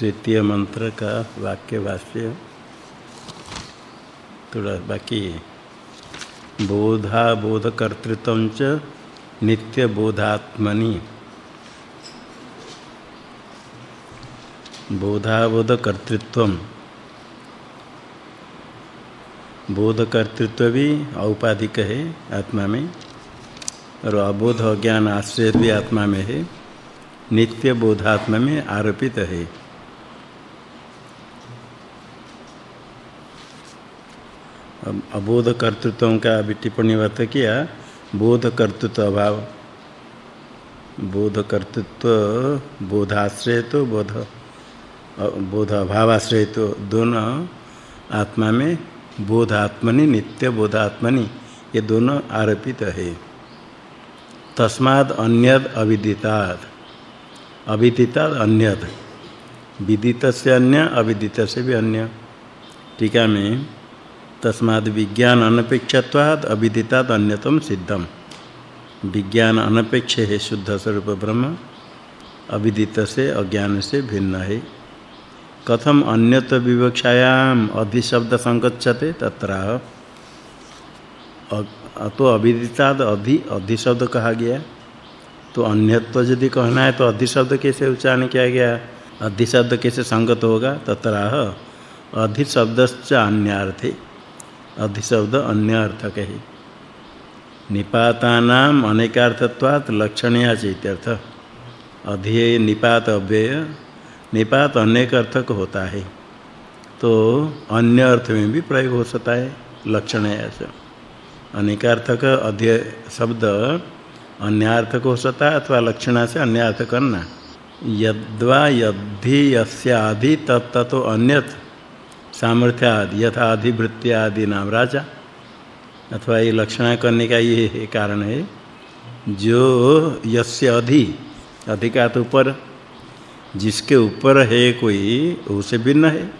तृतीय मंत्र का वाक्य भाष्य। थोड़ा बाकी बोधा बोध कर्तृत्व च नित्य बोधात्मनि। बोध कर्तृत्व भी औपाधिक है आत्मा में, और अबोध ज्ञान आश्रय भी आत्मा में है। नित्य बोधात्मा में आरोपित है। अबोध कर्तृत्व का भी टिप्पणी वर्त किया, बोध कर्तृत्व अभाव। बोध कर्तृत्व बोधाश्रय तो बोध बोध अभावाश्रय तो दोनों आत्मा में बोधात्मनि, नित्य बोधात्मनि, ये दोनों आरोपित है। तस्माद अन्यद अविदितात् अविदितात् अन्यद। विदित से अन्य अविदित से भी अन्य। टीका में तस्माद विज्ञान अनपेक्षत्वाद अविदिताद अन्यतम सिद्धम। विज्ञान अनपेक्ष है शुद्ध स्वरूप ब्रह्म, अविदित से अज्ञान से भिन्न है। कथम अन्यत विवक्षायाम अधिशब्द संगच्छते तत्र तो अविदिताद अधि अधिशब्द कहा गया। तो अन्यत्व यदि कहना है तो अधिशब्द कैसे उच्चारण किया गया? अधिशब्द कैसे संगत होगा? तत्र अधिशब्दश्च अन्यार्थे। अधिशब्द अन्य अर्थक है निपातानाम अनेकार्थत्वात् लक्षणया चैत्यर्थ अधिय निपात अव्यय, निपात अनेक अर्थक होता है। तो अन्य अर्थ में भी प्रयोग हो सकता है लक्षण से अनेकार्थक अध्यय शब्द अन्यार्थक हो सकता है अथवा लक्षणा से अन्यार्थ करना। यद्वा यद्धि यस्य आदि तत्तो अन्यथ सामर्थ्याद यथा अधिवृत्ति आदि नाम राजा। अथवा ये लक्षणा करने का ये कारण है, जो यस्य अधि, अधिकात ऊपर, जिसके ऊपर है कोई, उसे भिन्न है।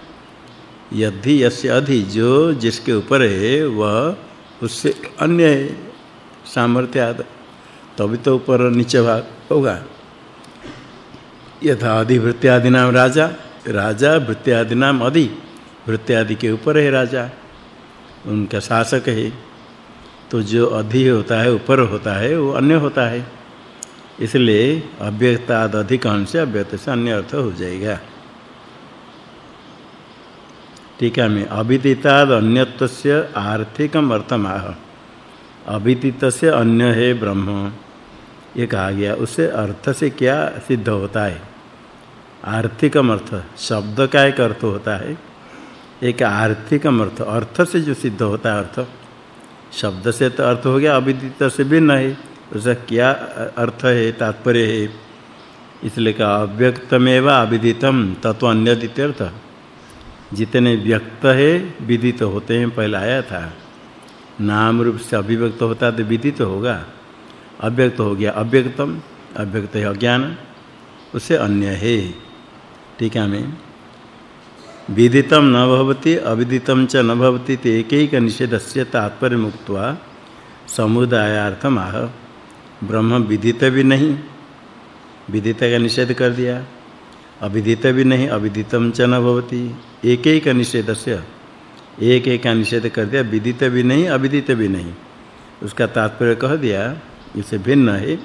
यदि यस्य अधि, जो जिसके ऊपर है, वह उससे अन्य है, सामर्थ्याद। तभी तो ऊपर नीचे भाग होगा। यथा अधिवृत्ति आदि नाम राजा राजा वृत्ति आदि नाम अधि। वृत्ति आदि के ऊपर है राजा। उनका शासक है। तो जो अधि होता है ऊपर होता है, वो अन्य होता है। इसलिए अव्यक्ताद अधिकांश अव्यक्त से अन्य अर्थ हो जाएगा। टीका में अविदिताद अन्यत्वस्य आर्थिकम अर्थमाह अविदित से अन्य है ब्रह्म। ये कहा गया उससे अर्थ से क्या सिद्ध होता है? आर्थिकम अर्थ, शब्द का एक अर्थ होता है। एक आर्थिक अर्थ अर्थ से जो सिद्ध होता है अर्थ। शब्द से तो अर्थ हो गया, अविदित से भिन्न है। उसका क्या अर्थ है, तात्पर्य है? इसलिए का अव्यक्तमेव अविदितम, तत्व अन्य अर्थ। जितने व्यक्त है, विदित होते हैं, पहले आया था। नाम रूप से अभिव्यक्त होता तो विदित होगा। अव्यक्त हो गया, अव्यक्तम। अव्यक्त है, अज्ञान। उसे अन्य है। ठीक है में विदितम न भवति अविदितम च न भवति, ते एकैक निषेधस्य तात्पर्य मुक्त्वा समुदायार्थम आह ब्रह्म विदित भी नहीं, विदित का निषेध कर दिया। अविदित भी नहीं अविदितम च न भवति। एकैक निषेधस्य एक एक का निषेध कर दिया। विदित भी नहीं, अविदित भी नहीं। उसका तात्पर्य कह दिया, इसे भिन्न है।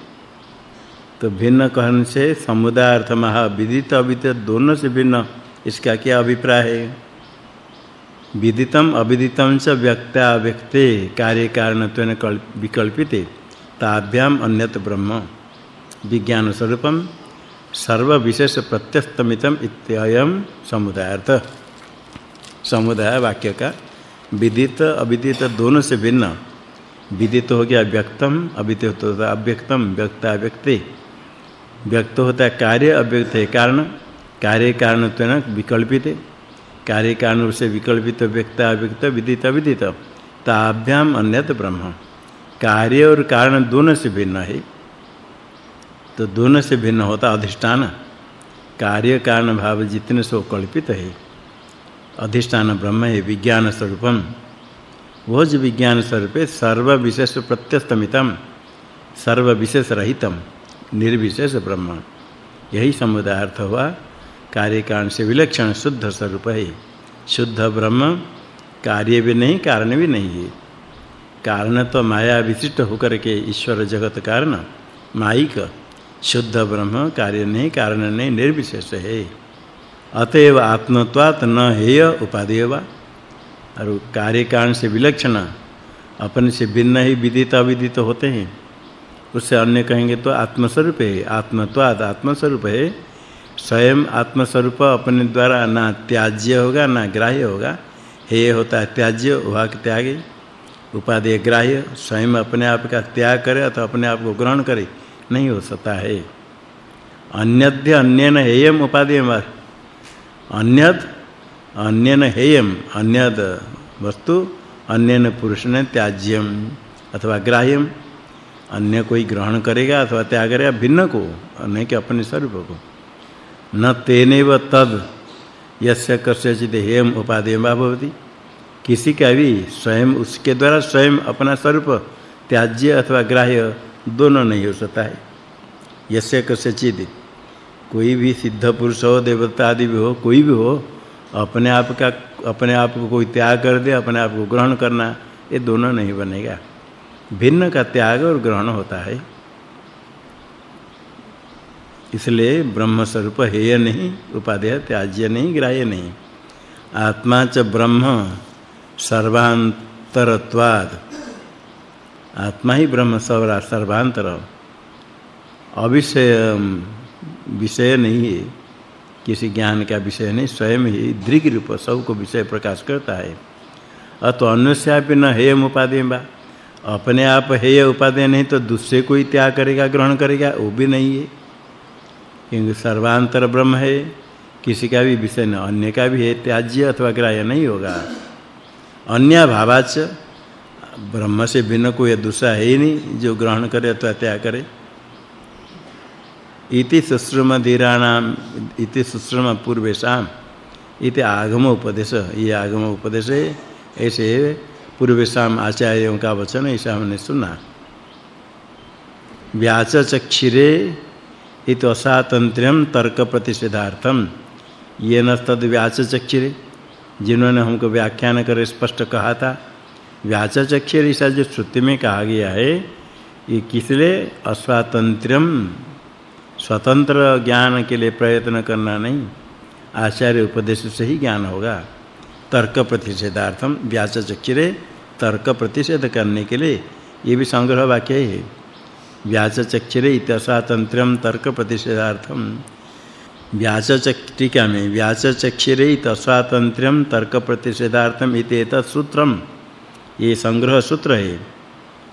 तो भिन्न कहने से समुदाय अर्थ महा विदित, अविदित दोनों से भिन्न। इसका क्या अभिप्राय है? विदितम अविदितम च व्यक्ता व्यक्ते कार्य कारणत्वेन विकल्पिते, ताभ्याम अन्यत ब्रह्म। विज्ञान स्वरूपम सर्व विशेष प्रत्यस्तमितम इत्ययम समुदायार्थ। समुदाय वाक्य का विदित, अविदित दोनों से भिन्न। विदित हो गया व्यक्तम, अविदित होता अव्यक्तम, व्यक्ता व्यक्ते। व्यक्त होता है कार्य, अव्यक्त है कारण। कार्य कारणत्वेन विकल्पित। कार्य कारण रूप से विकल्पित, व्यक्त, अव्यक्त, विदित विदित ताभ्याम अन्यत ब्रह्म। कार्य और कारण दोनों से भिन्न है। तो दोनों से भिन्न होता अधिष्ठान। कार्य, कारण, भाव जितने सो कल्पित है। अधिष्ठान ब्रह्म है, विज्ञान स्वरूपम। वो जो विज्ञान स्वरूप सर्व विशेष प्रत्यस्तमितम, सर्व विशेष रहितम, निर्विशेष ब्रह्म। यही समुदाय अर्थ हुआ कार्य कारण से विलक्षण शुद्ध स्वरूप है। शुद्ध ब्रह्म कार्य भी नहीं, कारण भी नहीं है। कारण तो माया विशिष्ट होकर के ईश्वर जगत कारण, माइक, शुद्ध ब्रह्म कार्य नहीं, कारण नहीं, निर्विशेष है। अतएव आत्मत्वात् न हेय उपादेय वा और कार्य कारण से विलक्षण अपने से भिन्न ही विदित अविदित होते हैं। उससे अन्य कहेंगे तो आत्मस्वरूप है। आत्मत्वाद आत्मस्वरूप है। स्वयं आत्मस्वरूप अपने द्वारा ना त्याज्य होगा, ना ग्राह्य होगा। हे होता है त्याज्य, वह त्यागे। उपादेय ग्राह्य, स्वयं अपने आप का त्याग करे अथवा अपने आप को ग्रहण करे, नहीं हो सकता है अन्यद्य अन्यन हेयम उपादेयम अन्यद, अन्यन हेयम, अन्यद वस्तु, अन्यन पुरुष ने त्याज्यम अथवा ग्राह्यम। अन्य कोई ग्रहण करेगा अथवा त्याग करेगा, भिन्न को अन्य के अपने स्वरूप को। न तेनेव तद। यस्य कस्यचित हेम उपादेयम भवति। किसी का भी स्वयं उसके द्वारा स्वयं अपना स्वरूप त्याज्य अथवा ग्राह्य दोनों नहीं हो सकता है। यस्य कस्यचित कोई भी सिद्ध पुरुष हो, देवता आदि भी हो, कोई भी हो, अपने आप का, अपने आप को कोई त्याग कर दे, अपने आप को ग्रहण करना, ये दोनों नहीं बनेगा। भिन्न का त्याग और ग्रहण होता है। इसलिए ब्रह्म स्वरूप हेय नहीं, उपादेय त्याज्य नहीं, ग्राह्य नहीं। आत्मा च ब्रह्म, सर्वांतरत्वाद। आत्मा ही ब्रह्म, सर्वा सर्वांतर। अविषय विषय नहीं है। किसी ज्ञान का विषय नहीं, स्वयं ही दृग रूप सबको विषय प्रकाश करता है। अतो अन्यस्यापि न हेय उपादेय बा। अपने आप हेय उपादेय नहीं तो दूसरे कोई त्याग करेगा, ग्रहण करेगा, वो भी नहीं है। क्योंकि सर्वांतर ब्रह्म है, किसी का भी विषय न, अन्य का भी है, त्याज्य अथवा ग्राह्य नहीं होगा। अन्य भावाच, ब्रह्म से भिन्न कोई दूसरा है ही नहीं, जो ग्रहण करे अथवा त्याग करे। इति सुश्रम धीराणाम, इति सुश्रम पूर्वेशाम इति आगम उपदेश, ये आगम उपदेश है, ऐसे पूर्वेशाम आचार्यों का वचन, ऐसा हमने सुना। व्याच चक्षिरे इत असातंत्र्यम तर्क प्रतिषेधार्थम ये न तद व्याच चक्षिरे जिन्होंने हमको व्याख्यान कर स्पष्ट कहा था। व्याच चक्षिरे ऐसा जो श्रुति में कहा गया है, ये किसलिए अस्वातंत्र्यम स्वतंत्र ज्ञान के लिए प्रयत्न करना नहीं। आचार्य उपदेश से ही ज्ञान होगा। तर्क प्रतिषेधार्थम व्याच चक्षिरे तर्क प्रतिषेध करने के लिए ये भी संग्रह वाक्य है। व्याच चक्षिरे इतस्वातंत्र्यम तर्क प्रतिषेधार्थम व्याच टीका में व्याच चक्षिरे इतस्वातंत्र्यम तर्क प्रतिषेधार्थम इति सूत्रम। ये संग्रह सूत्र है,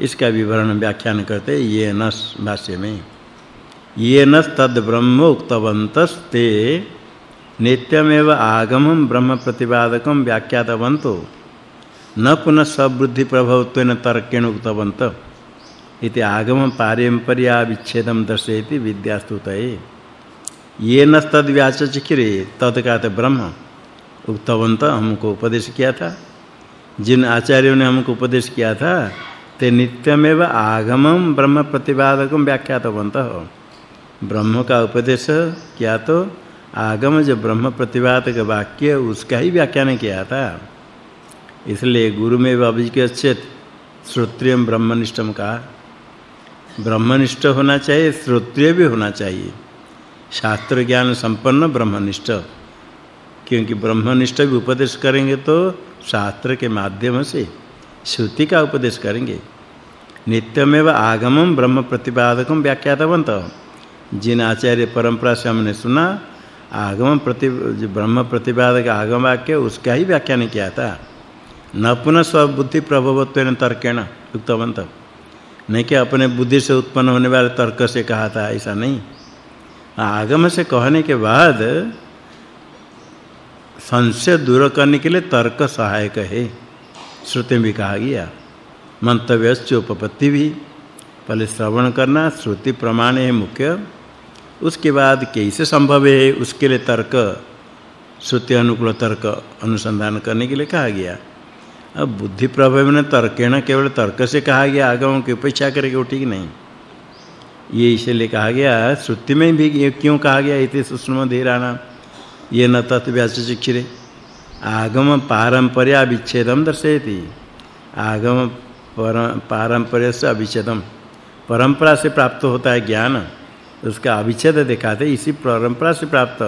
इसका विवरण व्याख्यान करते ये न भाष्य में। ये न तद ब्रह्म उक्तवन्तस्ते, नित्यमेव आगमं ब्रह्म प्रतिपादकं व्याख्यातवन्तो। न पुनः सबुद्धि प्रभवत्वेन तर्केण उक्तवन्त। इति आगम पारंपर्या विच्छेदम दर्शयति विद्यास्तुतये। ये न तद व्याचचिकिरे तद काते ब्रह्म। उक्तवन्त हमको उपदेश किया था। जिन आचार्यों ने हमको उपदेश किया था, ते नित्यमेव आगमं ब्रह्म प्रतिपादकं व्याख्यातवन्तः। ब्रह्म का उपदेश किया तो आगम जो ब्रह्म प्रतिपादक वाक्य, उसका ही व्याख्यान किया था। इसलिए गुरु में अभिज्ञेत श्रोत्रिय ब्रह्मनिष्ठम का। ब्रह्मनिष्ठ होना चाहिए, श्रोत्रिय भी होना चाहिए। शास्त्र ज्ञान संपन्न ब्रह्मनिष्ठ। क्योंकि ब्रह्मनिष्ठ भी उपदेश करेंगे तो शास्त्र के माध्यम से, श्रुति का उपदेश करेंगे। नित्यमेव आगमम ब्रह्म प्रतिपादकम व्याख्यातवन्तः। जिन आचार्य परंपरा से हमने सुना, आगम प्रति, ब्रह्म प्रतिपादक आगम वाक्य उसका ही व्याख्यान किया था। न पुनः स्वबुद्धि प्रभवत्वेन तर्केण युक्तवंत नहीं कि अपने बुद्धि से उत्पन्न होने वाले तर्क से कहा था, ऐसा नहीं। आगम से कहने के बाद संशय दूर करने के लिए तर्क सहायक है, श्रुति में भी कहा गया। मंतव्यस्य उपपत्ति भी, पहले श्रवण करना, श्रुति प्रमाण है मुख्य। उसके बाद कैसे संभव है, उसके लिए तर्क, श्रुति अनुकूल तर्क अनुसंधान करने के लिए कहा गया। अब बुद्धि प्रभाव में तर्केण केवल तर्क से कहा गया आगम की उपेक्षा करेगा, वो ठीक नहीं। ये इसलिए कहा गया, श्रुति में भी ये क्यों कहा गया, इति सुष्म धीराना ये न तत्व्याचिक्षिरे आगम पारंपर्या विच्छेदम दर्शयति। आगम पारंपर्य से अविच्छेदम परंपरा से प्राप्त होता है ज्ञान, उसका अविच्छेद दिखाते, इसी परंपरा से प्राप्त।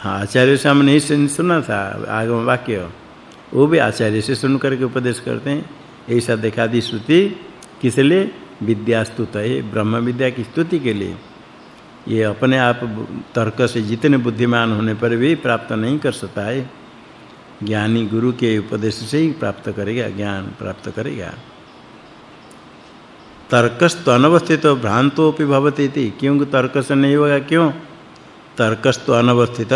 हाँ आचार्य से हम नहीं सुना था, आगम वाक्य। वो भी आचार्य से सुन करके उपदेश करते हैं। ऐसा देखा दी श्रुति किस लिए? विद्या स्तुत है ब्रह्म विद्या की स्तुति के लिए। ये अपने आप तर्क से जितने बुद्धिमान होने पर भी प्राप्त नहीं कर सकता है। ज्ञानी गुरु के उपदेश से ही प्राप्त करेगा, ज्ञान प्राप्त करेगा। तर्कस्त अनवस्थित भ्रांतोपि भवति इति क्योंकि तर्क से नहीं होगा? क्यों? तर्कस्त अनवस्थित।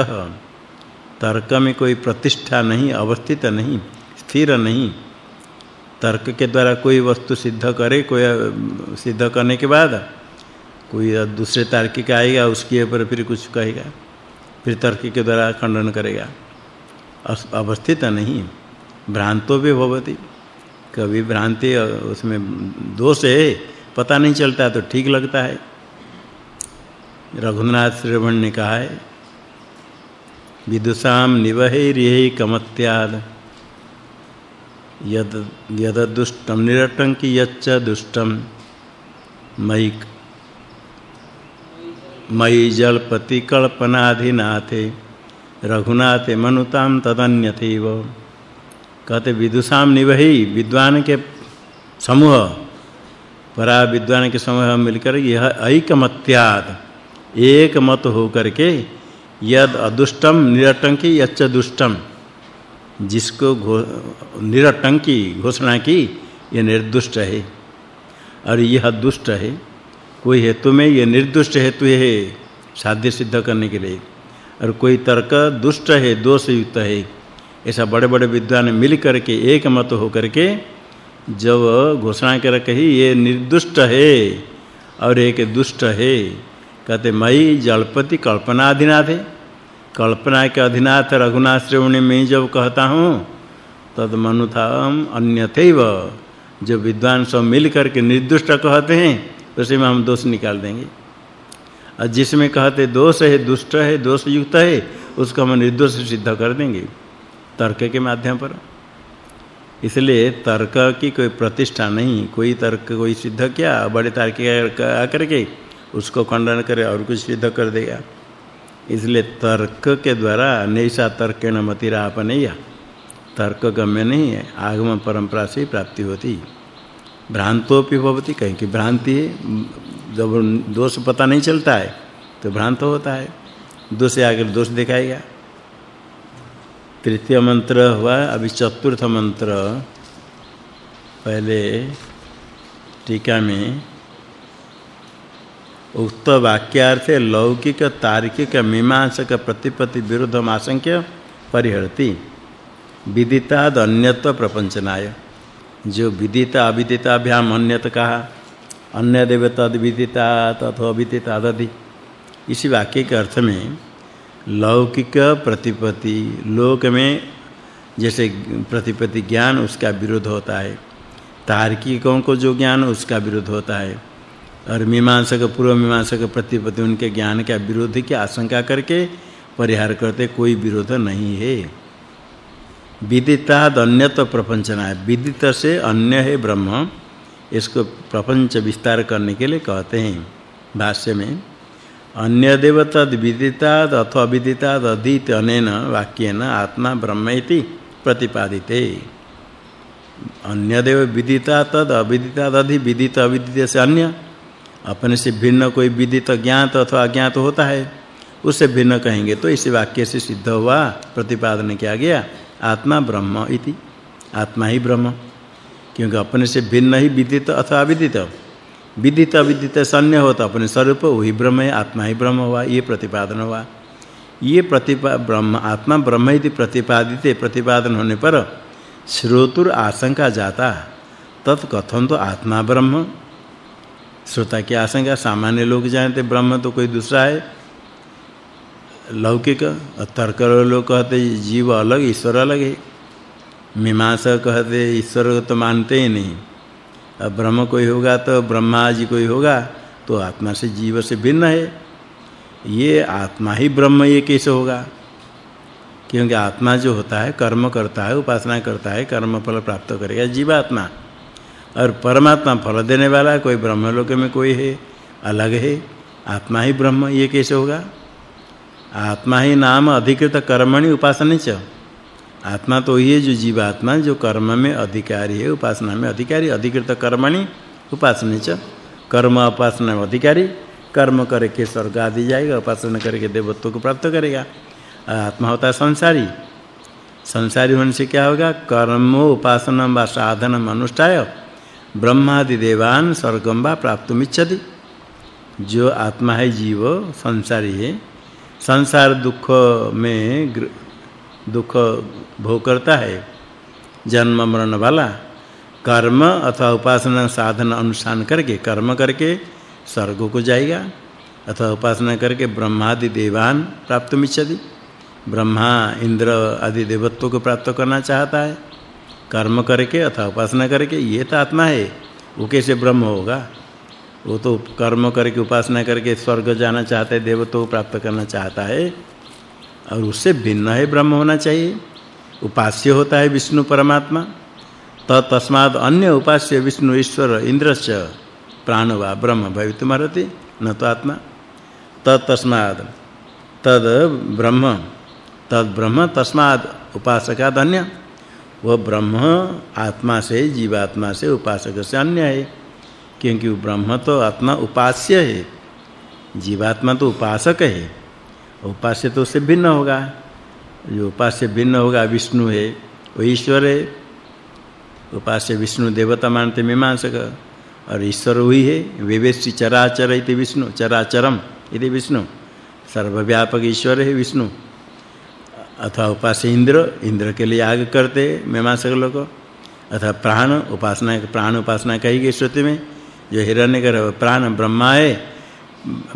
तर्क में कोई प्रतिष्ठा नहीं, अवस्थित नहीं, स्थिर नहीं। तर्क के द्वारा कोई वस्तु सिद्ध करे, कोई सिद्ध करने के बाद कोई दूसरे तार्किक आएगा, उसके ऊपर फिर कुछ कहेगा, फिर तर्क के द्वारा खंडन करेगा। अवस्थित नहीं, भ्रांतो भी भवति। कभी भ्रांति, उसमें दोष है, पता नहीं चलता तो ठीक लगता है। रघुनाथ श्रवण ने कहा है विदुषाम निवहैर्यहि कमत्याद यद यद निरटंकी यच्च दुष्टम मयि मयि जलपति कल्पनाधिनाथे रघुनाथे मनुताम तदन्यथैव। कहते विदुषाम निवहि विद्वान के समूह परा विद्वान के समूह मिलकर यह ऐकमत्याद एक मत हो करके यद अदुष्टम निरटंकी यच्च दुष्टम जिसको निरटंकी घोषणा की, ये निर्दुष्ट है। और यह दुष्ट है। कोई हेतु में ये निर्दुष्ट हेतु है साध्य सिद्ध करने के लिए। और कोई तर्क दुष्ट है दोष युक्त है, ऐसा बड़े-बड़े विद्वान मिल करके एक मत हो करके जब घोषणा कर कही ये निर्दुष्ट है और एक दुष्ट है। कहते, मई जलपति कल्पनाधीनाथ है। कल्पना के अधिनाथ रघुनाथ श्रेणी में जब कहता हूँ, तद मनुथाम अन्यथैव। जो विद्वान सब मिल करके निर्दुष्ट कहते हैं उसी में हम दोष निकाल देंगे। और जिसमें कहते, दोष है, दुष्ट है दोष युक्त है, उसको हम निर्दोष सिद्ध कर देंगे, तर्क के माध्यम पर। इसलिए तर्क की कोई प्रतिष्ठा नहीं, कोई तर्क, कोई सिद्ध किया, बड़े तार्किक आकर के उसको खंडन करे और कुछ सिद्ध कर देगा। इसलिए तर्क के द्वारा नैसा तर्केण मतिरापनया तर्क गम्य नहीं है, आगम परंपरा से प्राप्ति होती। भ्रांतोपि भवति, कहीं की भ्रांति जब दोष पता नहीं चलता है तो भ्रांत होता है। दोष आगे दोष दिखाएगा। तृतीय मंत्र हुआ, अभी चतुर्थ मंत्र। पहले टीका में उक्त वाक्यार्थ लौकिक, तार्किक, मीमांसक प्रतिपत्ति विरुद्ध आशंक्य परिहरति। विदिताद अन्यत्व प्रपंचनाय। जो विदिता, अविदिता अभ्याम अन्यत कहा अन्य देवता विदिता तथा अविदिता दधि इसी वाक्य के अर्थ में लौकिक प्रतिपत्ति, लोक में जैसे प्रतिपत्ति ज्ञान उसका विरोध होता है। तार्किकों को जो ज्ञान उसका विरोध होता है। और मीमांसक पूर्व मीमांसा मीमांसक प्रतिपत्ति, उनके ज्ञान का विरोध की आशंका करके परिहार करते कोई विरोध नहीं है। विदिता अन्यत प्रपंचना विदित से अन्य है ब्रह्म। इसको प्रपंच विस्तार करने के लिए कहते हैं भाष्य में। अन्य देव तद विदिताद अथवा विदिताद अधीत अनेन वाक्येन आत्मा ब्रह्म इति प्रतिपादिते। अन्य देव विदिता तद अविदिताद, अधि विदित, अविदित से अन्य। अपने से भिन्न कोई विदित ज्ञात अथवा अज्ञात होता है उससे भिन्न कहेंगे। तो इस वाक्य से सिद्ध हुआ, प्रतिपादन किया गया, आत्मा ब्रह्म इति। आत्मा ही ब्रह्म, क्योंकि अपने से भिन्न ही विदित अथवा अविदित। विदित अविदित शून्य होता, अपने स्वरूप वही ब्रह्म है, आत्मा ही ब्रह्म हुआ, ये प्रतिपादन हुआ। ये प्रतिपा, ब्रह्म, आत्मा ब्रह्म इति प्रतिपादित, प्रतिपादन होने पर श्रोतुर आशंका जाता। तत्कथन तो आत्मा ब्रह्म। श्रोता की आशंका, सामान्य लोग जानते, ब्रह्म तो कोई दूसरा है। लौकिक तर्क लोग कहते, जीव अलग, ईश्वर अलग है। मीमांसा कहते, ईश्वर तो मानते ही नहीं। अब ब्रह्म कोई होगा तो ब्रह्मा जी कोई होगा तो आत्मा से जीव से भिन्न है। ये आत्मा ही ब्रह्म, ये कैसे होगा? क्योंकि आत्मा जो होता है, कर्म करता है, उपासना करता है, कर्म फल प्राप्त करेगा जीवात्मा। और परमात्मा फल देने वाला कोई ब्रह्मलोक में कोई है, अलग है, आत्मा ही ब्रह्म, ये कैसे होगा? आत्मा ही नाम अधिकृत कर्मणि उपासना च। आत्मा तो ये जो जीवात्मा, जो कर्म में अधिकारी है, उपासना में अधिकारी, अधिकृत कर्मणि उपासना च। कर्म उपासना में अधिकारी, कर्म करके स्वर्ग आदि जाएगा, उपासना करके देवत्व को प्राप्त करेगा। आत्मा होता है संसारी। संसारी होने से क्या होगा? कर्म उपासना व साधन अनुष्ठाय। ब्रह्मादि देवान स्वर्गम वा प्राप्तुमिच्छति। जो आत्मा है, जीव, संसारी है, संसार दुख में दुख भोग करता है, जन्म मरण वाला, कर्म अथवा उपासना साधन अनुष्ठान करके, कर्म करके स्वर्ग को जाएगा, अथवा उपासना करके ब्रह्मादि देवान प्राप्त मिच्छति ब्रह्मा इंद्र आदि देवत्व को प्राप्त करना चाहता है। कर्म करके अथवा उपासना करके, ये तो आत्मा है। वो कैसे ब्रह्म होगा? वो तो कर्म करके, उपासना करके स्वर्ग जाना चाहता है, देवत्व प्राप्त करना चाहता है। और उससे भिन्न है, ब्रह्म होना चाहिए। उपास्य होता है विष्णु परमात्मा। त तस्माद अन्य उपास्य विष्णु ईश्वर इंद्रस्य प्राण वा ब्रह्म भवितुमर्हति न तो आत्मा। त तस्माद, तद ब्रह्म तद ब्रह्म तस्माद उपासका धन्य वह ब्रह्म आत्मा से, जीवात्मा से उपासक से अन्य है। क्योंकि वह ब्रह्म तो आत्मा उपास्य है, जीवात्मा तो उपासक है। उपास्य तो उससे भिन्न होगा। जो उपास्य भिन्न होगा, विष्णु है, वो ईश्वर है। उपास्य विष्णु देवता मानते मीमांसक। और ईश्वर वही है विवेशी चराचर इति विष्णु, चराचरम इति विष्णु। सर्वव्यापक ईश्वर है विष्णु। अथवा उपास्य इंद्र इंद्र के लिए आग करते मीमांसक लोग अथवा प्राण उपासना प्राण उपासना कही गई श्रुति में, जो हिरण्य हिरण्यगर प्राण ब्रह्मा है,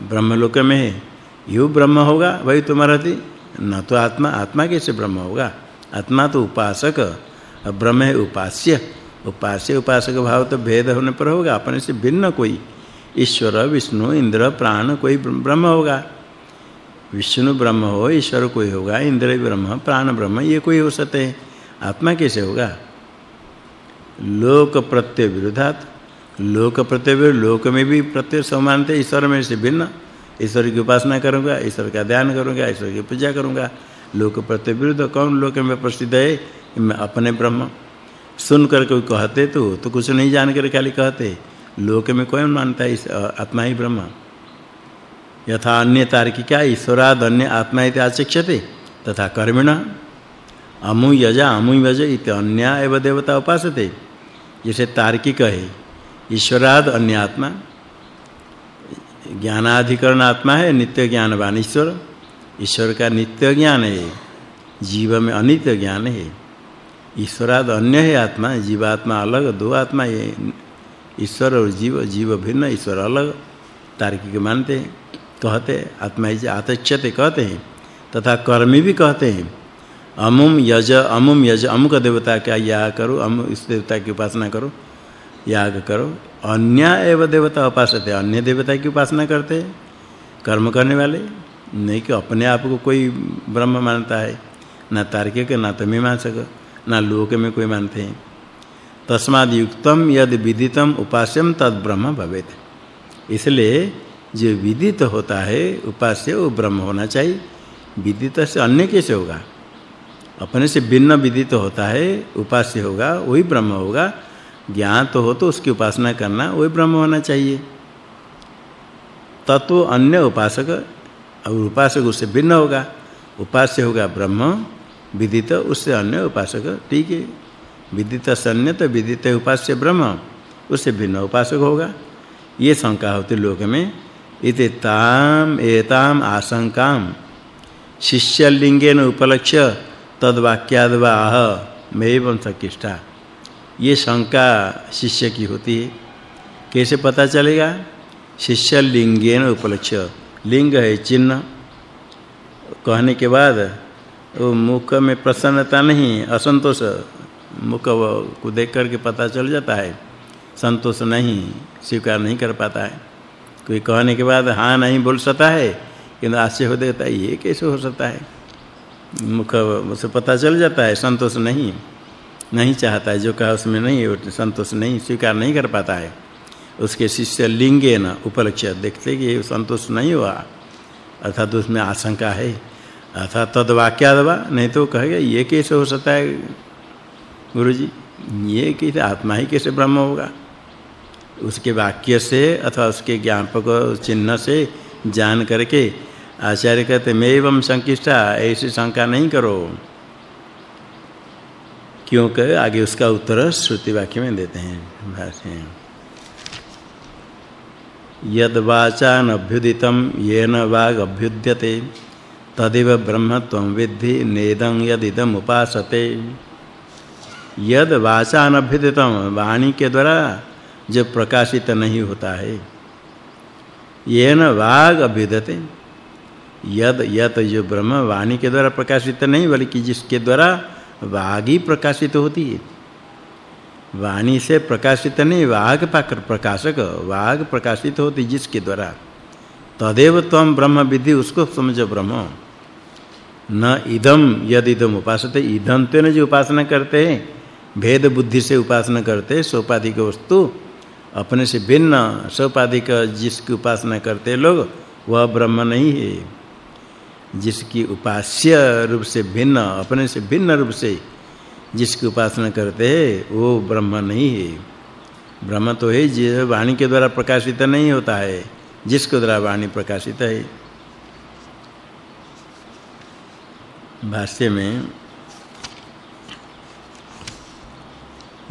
ब्रह्मलोक में है, यू ब्रह्म होगा, वही तुम्हारा थी। न तो आत्मा आत्मा कैसे ब्रह्म होगा? आत्मा तो उपासक और ब्रह्म है उपास्य। उपास्य, उपासक भाव तो भेद होने पर होगा, अपने से भिन्न कोई। ईश्वर, विष्णु, इंद्र, प्राण, कोई ब्रह्म होगा। विष्णु ब्रह्म हो, ईश्वर कोई होगा, इंद्र ब्रह्म, प्राण ब्रह्म, ये कोई हो सकते हैं। आत्मा कैसे होगा? लोक प्रत्यय विरोधात लोक प्रत्यय लोक में भी प्रत्यय समानते ईश्वर में से भिन्न। ईश्वर की उपासना करूँगा, ईश्वर का ध्यान करूँगा, ईश्वर की पूजा करूँगा। लोक प्रत्यय विरुद्ध कौन लोक में प्रसिद्ध है? मैं अपने ब्रह्म। सुन कर कोई कहते तो तो कुछ नहीं जान कर खाली कहते। लोक में कौन मानता है? आत्मा ही ब्रह्म। यथा अन्य तार्किका ईश्वराद अन्य आत्मा इति आचक्षते? तथा कर्मिण अमु यजा, अमु यज इति अन्य एव देवता उपासते। जैसे तार्किक है, ईश्वराद अन्य आत्मा, ज्ञानाधिकरण आत्मा है, नित्य ज्ञानवान ईश्वर। ईश्वर का नित्य ज्ञान है, जीव में अनित्य ज्ञान है। ईश्वराद अन्य है आत्मा, जीवात्मा अलग, दो आत्मा है। ईश्वर और जीव जीव भिन्न, ईश्वर अलग, तार्किक मानते हैं। कहते आत्मा ही आतच्यते कहते हैं, तथा कर्मी भी कहते हैं, अमुम यज अमुम यज, अमुक देवता का याग करो, अम, इस देवता की उपासना करो, याग करो। अन्य एव देवता उपासते अन्य देवता की उपासना करते हैं, कर्म करने वाले, नहीं कि अपने आप को कोई ब्रह्म मानता है, ना तार्किक, ना तो मीमांसक ना लोक में कोई मानते हैं। तस्माद युक्तम यद विदितम उपास्यम तद ब्रह्म भवेत। इसलिए जो विदित होता है, उपास्य वो ब्रह्म होना चाहिए। विदित से अन्य कैसे होगा? अपने से भिन्न विदित होता है, उपास्य होगा, वही ब्रह्म होगा। ज्ञान तो हो तो उसकी उपासना करना, वही ब्रह्म होना चाहिए। तत्व अन्य उपासक और उपासक उससे भिन्न होगा। उपास्य होगा ब्रह्म, विदित उससे अन्य उपासक, ठीक है। विदित से अन्य तो विदित उपास्य ब्रह्म, उससे भिन्न उपासक होगा। ये शंका होती लोक में इति ताम, एताम आशंकाम शिष्य शिष्यलिंगेन उपलक्ष्य तद्वाक्याद्वा आह मेवं सकिष्ठा ये शंका शिष्य की होती है, कैसे पता चलेगा? शिष्य लिंगेन उपलक्ष्य। लिंग है चिन्ह। कहने के बाद वो मुख में प्रसन्नता नहीं, असंतोष। मुख को देख करके पता चल जाता है, संतोष नहीं, स्वीकार नहीं कर पाता है। कोई कहने के बाद हाँ नहीं बोल सकता है, किंतु आश्चर्य हो देता है, ये कैसे हो सकता है? मुख उसे पता चल जाता है, संतोष नहीं नहीं चाहता है, जो कहा उसमें नहीं संतोष नहीं, स्वीकार नहीं कर पाता है। उसके शिष्य लिंगे न, उपलक्ष्य देखते कि ये संतोष नहीं हुआ। अर्थात उसमें आशंका है। अर्थात तद वाक्यादवा नहीं तो कहेगा, ये कैसे हो सकता है, गुरुजी? ये कैसे, आत्मा ही कैसे ब्रह्म होगा? उसके वाक्य से अथवा उसके ज्ञापक चिन्ह से जान करके आचार्य कहते मैं एवं संकिष्टा, ऐसी शंका नहीं करो। क्योंकि आगे उसका उत्तर श्रुति वाक्य में देते हैं, भाष्य यद वाचान अभ्युदितम येन वाग अभ्युद्यते तदेव ब्रह्मत्वं विद्धि नेदं यदिदम उपासते यद वाचान अभ्युदितम वाणी के द्वारा जो प्रकाशित नहीं होता है। येन वाग अभ्युदते यद, यत जो ब्रह्म वाणी के द्वारा प्रकाशित नहीं, बल्कि जिसके द्वारा वाग प्रकाशित होती है। वाणी से प्रकाशित नहीं, वाग पाकर प्रकाशक, वाग प्रकाशित होती जिसके द्वारा। तदेव तम ब्रह्म विधि, उसको समझो ब्रह्म। न इदम यद इदम उपासते। इदम तेन जो उपासना करते हैं, भेद बुद्धि से उपासना करते सोपाधिक वस्तु अपने से भिन्न सोपाधिक जिसकी उपासना करते लोग, वह ब्रह्म नहीं है। जिसकी उपास्य रूप से भिन्न, अपने से भिन्न रूप से जिसकी उपासना करते हैं, वो ब्रह्म नहीं है। ब्रह्म तो है जो वाणी के द्वारा प्रकाशित नहीं होता है, जिसके द्वारा वाणी प्रकाशित है। भाष्य में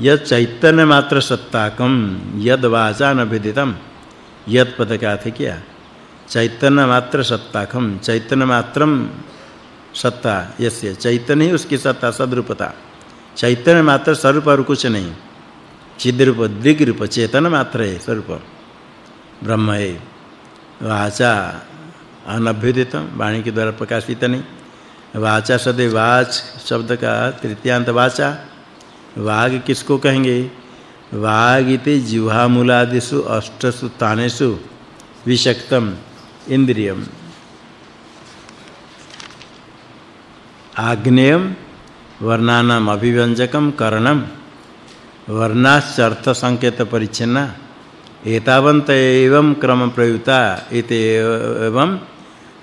यद चैतन्य मात्र सत्ताकम यद वाचा न विदितम पद का अर्थ क्या चैतन्य मात्र सत्ताकम चैतन्य मात्रम सत्ता, यस्य चैतन्य ही उसकी सत्ता, सद्रूपता। चैतन्य मात्र स्वरूप और कुछ नहीं। चिद रूप दिग रूप चेतन मात्र है स्वरूप ब्रह्म है। वाचा अनभ्युदित वाणी के द्वारा प्रकाशित नहीं। वाचा सदैव वाच, शब्द का तृतीयांत वाचा। वाग किसको कहेंगे? वाग इति जिह्वामूलादिषु, अष्टसु, तानेषु, विषक्तम इंद्रियम आग्नेयम, वर्णानाम अभिव्यंजकम करणम। वर्णाश्च संकेत परिच्छिन्ना एतावंत एवं क्रम प्रयुक्ता इति एवं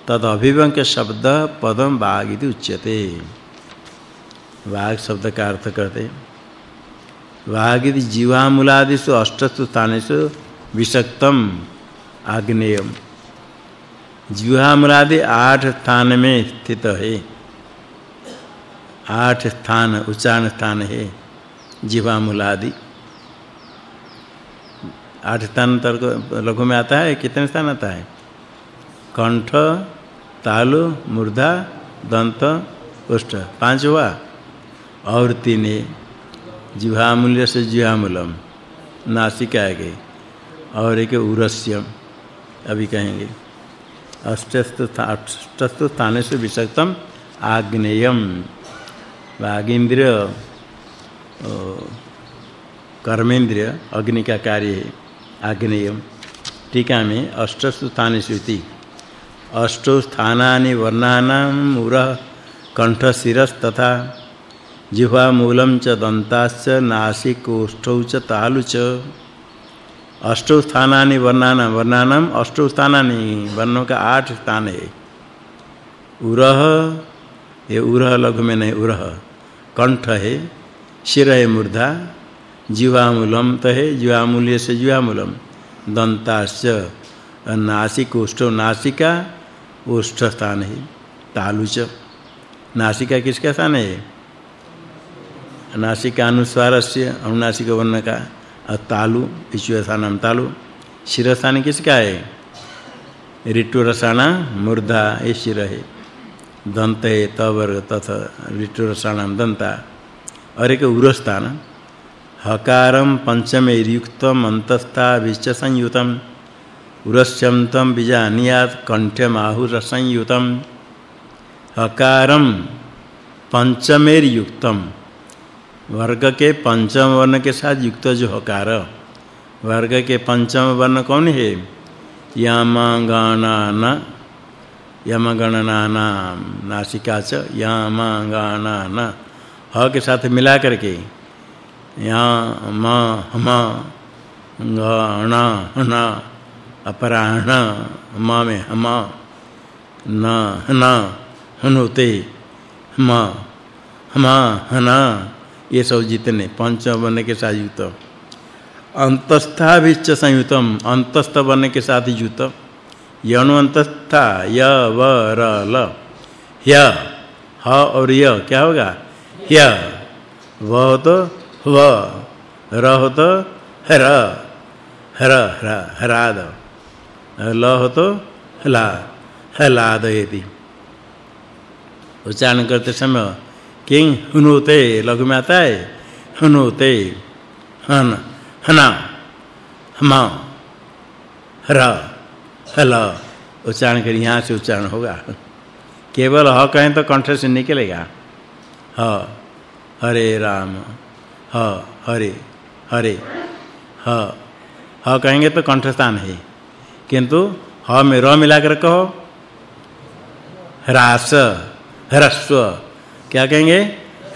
तद अभिव्यंग शब्द पदम वाग इति उच्यते। वाग शब्द का अर्थ करते। हैं वागिति जीवामूलादिषु अष्टसु स्थानेषु विषक्तम, आग्नेयम। जीवामूलादि आठ स्थान में स्थित है। आठ स्थान, उच्चारण स्थान है जीवामूलादि। आठ स्थान तक लघु में आता है, कितने स्थान आता है? कंठ, तालु मूर्धा दंत उष्ठ पाँच हुआ और तीन जिह्वामूल्य से जिह्वामूलम, नासिका गई और एक उरस्यम, अभी कहेंगे। अष्टस्तु अष्टस्तु स्थान से विषक्तम आग्नेयम, वागींद्रिय कर्मेंद्रिय, अग्नि का कार्य है, आग्नेयम। टीका में अष्टस्तु स्थान इति। अष्टो स्थानानि वर्णानाम उरः कंठ शिरस जिह्वा मूलम च दंताश्च नासिकोष्ठौ च तालु च। अष्टौ स्थानानि वर्णानां वर्णानां अष्टौ स्थानानि वर्णों का आठ स्थान। है उरह, ये उरह लघु में नहीं, उरह। कंठ है, शिर है मूर्धा जीवामूलम तो है जीवामूल्य से जीवामूलम दंताश्च नासिकोष्ठौ नासिका, ओष्ठ स्थान है, तालु च। नासिका किसका स्थान है? नासिका अनुस्वार से अनुनासिक वर्ण का तालु। नाम तालु शिरस्थान किसका है? ऋतु रसाना मूर्धा ये शिर है। दंत है तवर्ग तथा ऋतु रसाणाम दंता। और एक उरस्थान हकारम पंचमे युक्तम अंतस्था विच संयुतम। उरस्यंतम बीजानियात कंठ्यम आहुर संयुतम। हकारम पंचमेर युक्तम वर्ग के पंचम वर्ण के साथ युक्त जो हकार। वर्ग के पंचम वर्ण कौन है? यामांगाना यमगणनानाम नासिका च यमगणना ह के साथ मिला करके यम हम गण न अपराह्न म में हम न न हनुते, हम हम हन ये सब जितने पंच बन के साथ युक्त अंतस्था विच संयुतम। अंतस्थ बन के साथ युक्त यनु अंतस्था य, व, र, ल। य ह और य, क्या होगा? य व तो व। र हो तो हर हर हर हराद। ल हो तो हला। हलाद यदि उच्चारण करते समय किं हुनुते लघु में आता है हुनुते हन हना हमा हरा हला उच्चारण कर यहाँ से उच्चारण होगा केवल ह कहें तो कंठ से निकलेगा ह हरे राम ह हरे हरे ह ह कहेंगे तो कंठ स्थान है किंतु ह में र मिलाकर कहो ह्रास ह्रस्व क्या कहेंगे?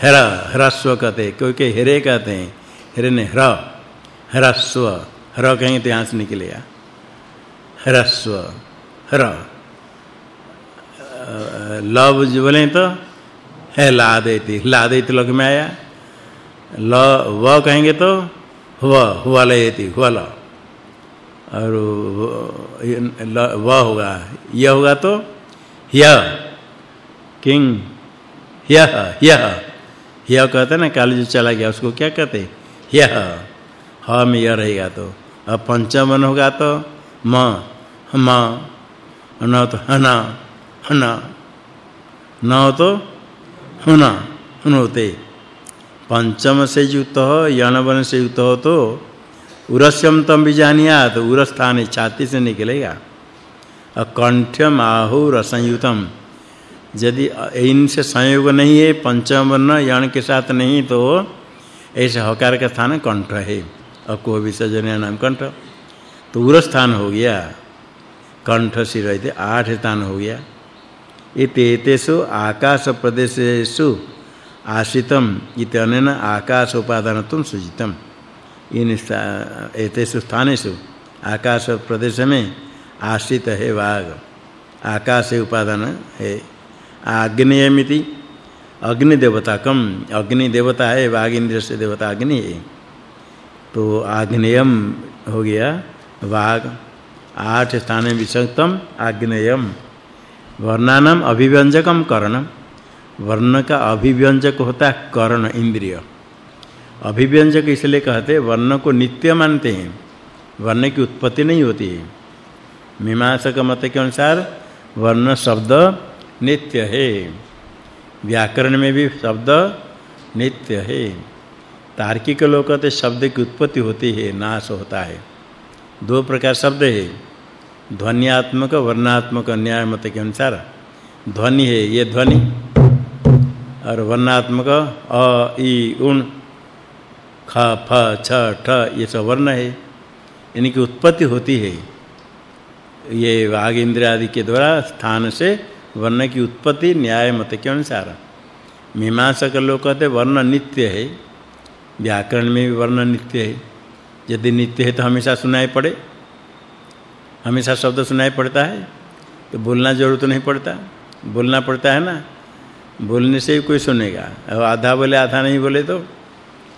हर ह्रस्व कहते क्योंकि हिरे कहते हैं। हिरे ने ह्र ह्रस्व ह्र कहेंगे तो यहाँ से निकलेगा ह्रस्व ह्र। लव जो बोले तो है ला देती ला देती लग में आया। ल, व कहेंगे तो हुआ हुआ लेती हुआ ल। और व होगा यह होगा तो य। किंग यह यह। यह कहते ना, काल जो चला गया, उसको क्या कहते यह। ह, में यह रहेगा तो। अब पंचम होगा तो म हम न तो हना हना न। तो हुना हुनोते पंचम से युक्त हो यण वन से युक्त हो तो उरस्यम तम जानिया तो उर स्थान छाती से निकलेगा। अकंठ्यम आहुर संयुतम। यदि इनसे संयोग नहीं है, पंचम वर्ण यण के साथ नहीं तो ऐसे हकार का स्थान कंठ है। अको विसर्जन नाम कंठ। तो उर स्थान हो गया। कंठ से रहते आठ स्थान हो गया। इतेतेषु आकाश प्रदेशेषु आशितम। इतनेन आकाश उपादानत्वं सुजितम। इन एतेषु स्थानेषु आकाश प्रदेश में आश्रित है वाग। आकाश उपादान है। आग्नेयमिति। अग्नि देवता कम अग्नि देवता है वाग से देवता अग्नि है। तो आग्नेयम हो गया, वाग। आठ स्थान में विसक्तम आग्नेयम। वर्णानाम अभिव्यंजकम करणम। वर्ण का अभिव्यंजक होता है कर्ण, इंद्रिय। अभिव्यंजक इसलिए कहते वर्ण को नित्य मानते हैं। वर्ण की उत्पत्ति नहीं होती है। मीमांसक मत के अनुसार, वर्ण शब्द नित्य है। व्याकरण में भी शब्द नित्य है। तार्किक लोग कहते शब्द की उत्पत्ति होती है, नाश होता है। दो प्रकार शब्द है। ध्वनियात्मक, वर्णात्मक न्याय मत के अनुसार। ध्वनि है, ये ध्वनि। और वर्णात्मक, अ ई उन, ख, फ, छ, ठ, ये सब वर्ण है। इनकी उत्पत्ति होती है। ये वाग इंद्र आदि के द्वारा स्थान से वर्ण की उत्पत्ति न्याय मत के अनुसार। मीमांसक लोग कहते वर्ण नित्य है। व्याकरण में भी वर्ण नित्य है। यदि नित्य है तो हमेशा सुनाई पड़े। हमेशा शब्द सुनाई पड़ता है। तो बोलना ज़रूरत नहीं पड़ता। बोलना पड़ता है ना? बोलने से ही कोई सुनेगा। और आधा बोले, आधा नहीं बोले तो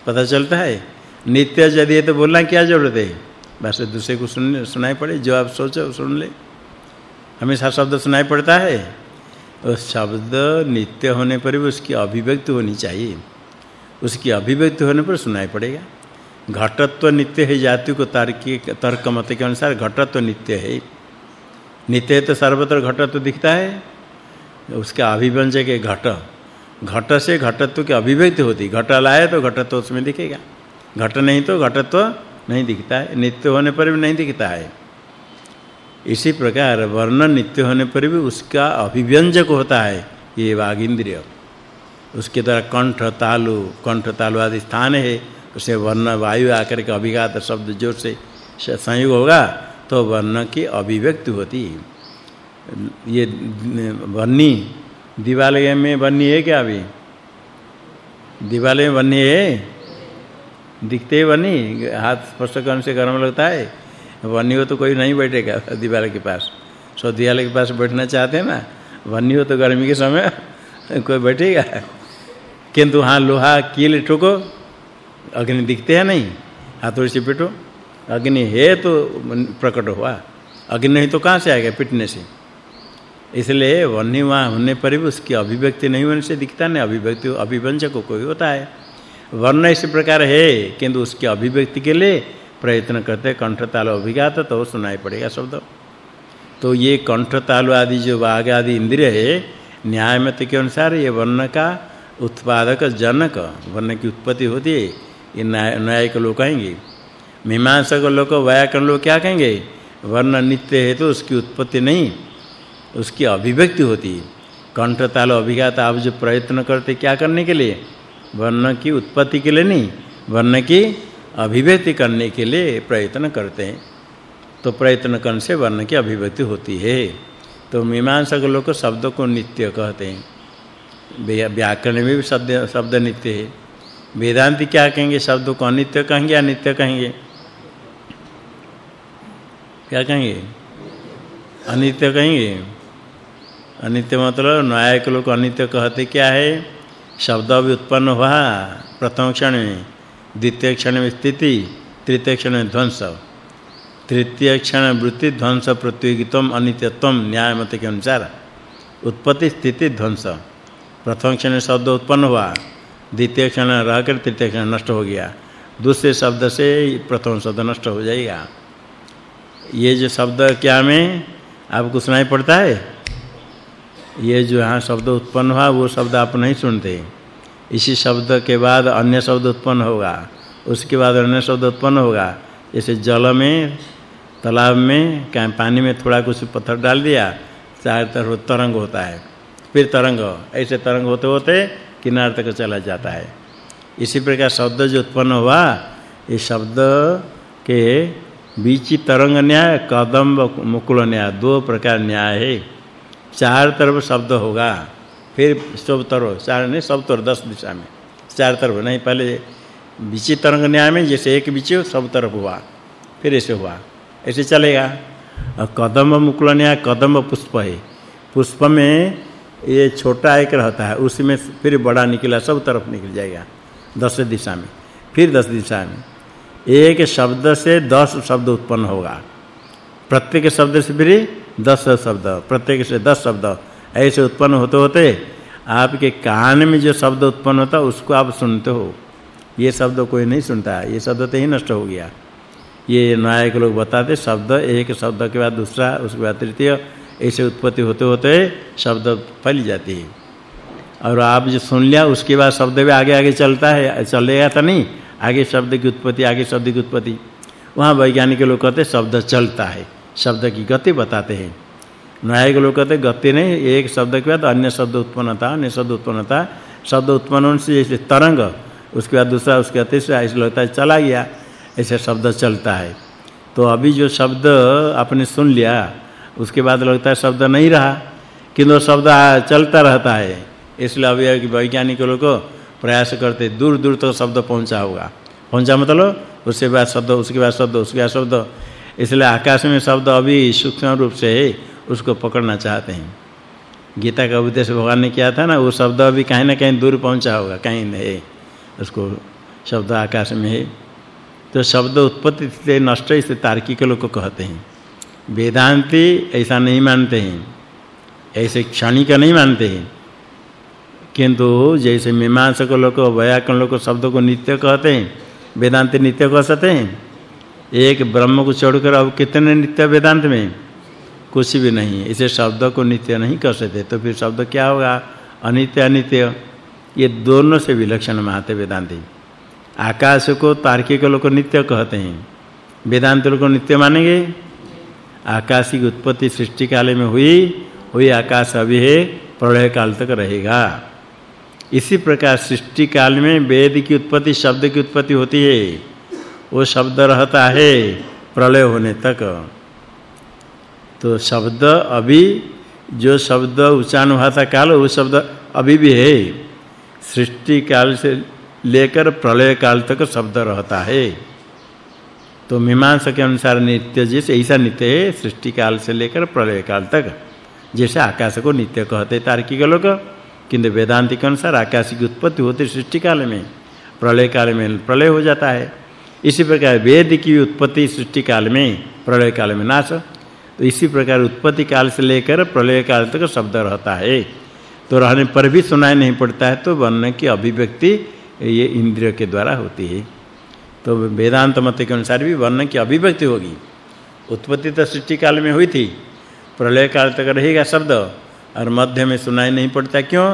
पता चलता है। नित्य यदि है तो बोलना क्या ज़रूरत है? बस दूसरे को सुनने, सुनाई पड़े। जो आप सोचो, सुन ले। हमेशा शब्द सुनाई पड़ता है। शब्द नित्य होने पर भी उसकी अभिव्यक्ति होनी चाहिए। उसकी अभिव्यक्ति होने पर सुनाई पड़ेगा। घटत्व नित्य है, जाति को तार्किक तर्क मत के अनुसार घटत्व नित्य है। नित्य तो सर्वत्र घटत्व दिखता है। उसका अभिव्यंजक है घट। घट से घटत्व की अभिव्यक्ति होती। घट लाए तो घटत्व उसमें दिखेगा। घट नहीं तो घटत्व नहीं दिखता है। नित्य होने पर भी नहीं दिखता है। इसी प्रकार वर्ण नित्य होने पर भी उसका अभिव्यंजक होता है, ये वाग इंद्रिय उसके द्वारा कंठ, तालु कंठ, तालु आदि स्थान है, उसे वर्ण, वायु आकर के अभिघात शब्द ज़ोर से संयोग होगा तो वर्ण की अभिव्यक्ति होती ये बन्नी, दिवालय में बन्नी है क्या अभी? दिवालय में बन्नी है? दिखते ही बन्नी, हाथ स्पर्श करने से गर्म लगता है। बन्नी हो तो कोई नहीं बैठेगा दीवार के पास। सो दीवाल के पास बैठना चाहते हैं ना? बन्नी हो तो गर्मी के समय कोई बैठेगा? किंतु हाँ लोहा कील ठोको, अग्नि दिखते हैं नहीं। हाथों से पिटो। अग्नि है तो प्रकट हुआ। अग्नि नहीं तो कहाँ से आएगा पिटने से? इसलिए वन्य वहाँ होने पर भी उसकी अभिव्यक्ति नहीं होने से दिखता नहीं। अभिव्यक्ति अभिव्यंजक कोई होता है। वर्ण इस प्रकार है, किंतु उसकी अभिव्यक्ति के लिए प्रयत्न करते कंठ कंठताल अभिघात तो सुनाई पड़ेगा शब्द। तो ये कंठताल आदि जो वाग आदि इंद्रिय है, न्याय मत के अनुसार ये वर्ण का उत्पादक, जनक वर्ण की उत्पत्ति होती है। ये न्यायिक लोग कहेंगे। मीमांसक लोग, व्याकरण लोग क्या कहेंगे? वर्ण नित्य है तो उसकी उत्पत्ति नहीं, उसकी अभिव्यक्ति होती है। कंठताल अभिघात, आप जो प्रयत्न करते क्या करने के लिए? वर्ण की उत्पत्ति के लिए नहीं, वर्ण की अभिव्यक्ति करने के लिए प्रयत्न करते हैं। तो प्रयत्न करने से वर्ण की अभिव्यक्ति होती है। तो मीमांसक लोग शब्द को नित्य कहते हैं। व्याकरण में भी शब्द शब्द नित्य है। वेदांती क्या कहेंगे? शब्द को अनित्य कहेंगे या नित्य कहेंगे? क्या कहेंगे? अनित्य कहेंगे। अनित्य मतलब न्यायिक लोग अनित्य कहते क्या है? शब्द भी उत्पन्न हुआ प्रथम क्षण में। द्वितीय क्षण में स्थिति तृतीय क्षण में ध्वंस। तृतीय क्षण वृत्ति ध्वंस प्रतियोगितम अनित्यत्वम न्याय मत के अनुसार। उत्पत्ति स्थिति ध्वंस। प्रथम क्षण शब्द उत्पन्न हुआ। द्वितीय क्षण रहकर तृतीय क्षण नष्ट हो गया। दूसरे शब्द से प्रथम शब्द नष्ट हो जाएगा। ये जो शब्द क्या में? आपको सुनाई पड़ता है? ये जो यहाँ शब्द उत्पन्न हुआ, वो शब्द आप नहीं सुनते। इसी शब्द के बाद अन्य शब्द उत्पन्न होगा। उसके बाद अन्य शब्द उत्पन्न होगा। जैसे जल में, तालाब में क्या पानी में थोड़ा कुछ पत्थर डाल दिया, चार तरफ़ तरंग होता है। फिर तरंग, ऐसे तरंग होते होते किनार तक चला जाता है। इसी प्रकार शब्द जो उत्पन्न हुआ, ये शब्द के बीची तरंग न्याय कदम मुकुल न्याय, दो प्रकार न्याय है। चार तरफ़ शब्द होगा। फिर सब तरफ़ चार नहीं, सब तरफ़ दस दिशा में। चार तरफ़ नहीं, पहले बीची तरंग न्याय में जैसे एक बीची सब तरफ़ हुआ, फिर ऐसे हुआ, ऐसे चलेगा। कदम मुकुल न्याय कदम पुष्प है। पुष्प में ये छोटा एक रहता है, उसमें फिर बड़ा निकला, सब तरफ़ निकल जाएगा, दस दिशा में, फिर दस दिशा में। एक शब्द से दस शब्द उत्पन्न होगा। प्रत्येक शब्द से फिर दस शब्द, प्रत्येक से दस शब्द ऐसे उत्पन्न होते होते आपके कान में जो शब्द उत्पन्न होता, उसको आप सुनते हो। ये शब्द कोई नहीं सुनता। ये शब्द तो ही नष्ट हो गया। ये नायक लोग बताते, शब्द एक शब्द के बाद दूसरा, उसके बाद तृतीय, ऐसे उत्पत्ति होते होते शब्द फैल जाती है। और आप जो सुन लिया, उसके बाद शब्द भी आगे आगे चलता है। चलेगा तो नहीं। आगे शब्द की उत्पत्ति, आगे शब्द की उत्पत्ति। वहाँ वैज्ञानिक लोग कहते, शब्द चलता है। शब्द की गति बताते हैं। न्यायिक लोग कहते गति नहीं, एक शब्द के बाद अन्य शब्द उत्पन्न था अन्य शब्द उत्पन्न था शब्द उत्पन्न होने से जैसे तरंग, उसके बाद दूसरा, उसके बाद तीसरा, ऐसे लगता है, चला गया, ऐसे शब्द चलता है। तो अभी जो शब्द आपने सुन लिया, उसके बाद लगता है शब्द नहीं रहा। किंतु शब्द चलता रहता है। इसलिए अभी वैज्ञानिक लोग प्रयास करते, दूर दूर तक शब्द पहुँचा होगा। पहुँचा मतलब उसके बाद शब्द, उसके बाद शब्द, उसके बाद शब्द। इसलिए आकाश में शब्द अभी सूक्ष्म रूप से है उसको पकड़ना चाहते हैं। गीता का उपदेश भगवान ने किया था ना, वो शब्द अभी कहीं ना कहीं दूर पहुँचा होगा, कहीं है। उसको शब्द आकाश में है। तो शब्द उत्पत्ति से नष्ट इसे तार्किक लोग को कहते हैं। वेदांती ऐसा नहीं मानते हैं, ऐसे क्षणिक नहीं मानते हैं। किंतु जैसे मीमांसक लोग, व्याकरण लोग शब्द को नित्य कहते हैं, वेदांत नित्य कह सकते हैं। एक ब्रह्म को छोड़कर अब कितने नित्य वेदांत में? कुछ भी नहीं इसे शब्द को नित्य नहीं कह सकते। तो फिर शब्द क्या होगा? अनित्य अनित्य। ये दोनों से विलक्षण मानते वेदांती। आकाश को तार्किक लोग नित्य कहते हैं। वेदांत लोग नित्य मानेंगे? आकाश की उत्पत्ति सृष्टि काल में हुई। हुई आकाश अभी है, प्रलय काल तक रहेगा। इसी प्रकार सृष्टि काल में वेद की उत्पत्ति, शब्द की उत्पत्ति होती है। वो शब्द रहता है, प्रलय होने तक। तो शब्द अभी, जो शब्द उच्चारण था काल, वो शब्द अभी भी है। सृष्टि काल से लेकर प्रलय काल तक शब्द रहता है। तो मीमांसा के अनुसार नित्य जैसे, ऐसा नित्य है, सृष्टि काल से लेकर प्रलय काल तक। जैसे आकाश को नित्य कहते तार्किक लोग, किंतु वेदांति के अनुसार आकाश की उत्पत्ति होती सृष्टि काल में। प्रलय काल में प्रलय हो जाता है। इसी प्रकार वेद की उत्पत्ति सृष्टि काल में, प्रलय काल में नाश तो इसी प्रकार उत्पत्ति काल से लेकर प्रलय काल तक शब्द रहता है। तो रहने पर भी सुनाई नहीं पड़ता है तो वर्ण की अभिव्यक्ति ये इंद्रिय के द्वारा होती है। तो वेदांत मत के अनुसार भी वर्ण की अभिव्यक्ति होगी। उत्पत्ति तो सृष्टि काल में हुई थी, प्रलय काल तक रहेगा शब्द, और मध्य में सुनाई नहीं पड़ता क्यों?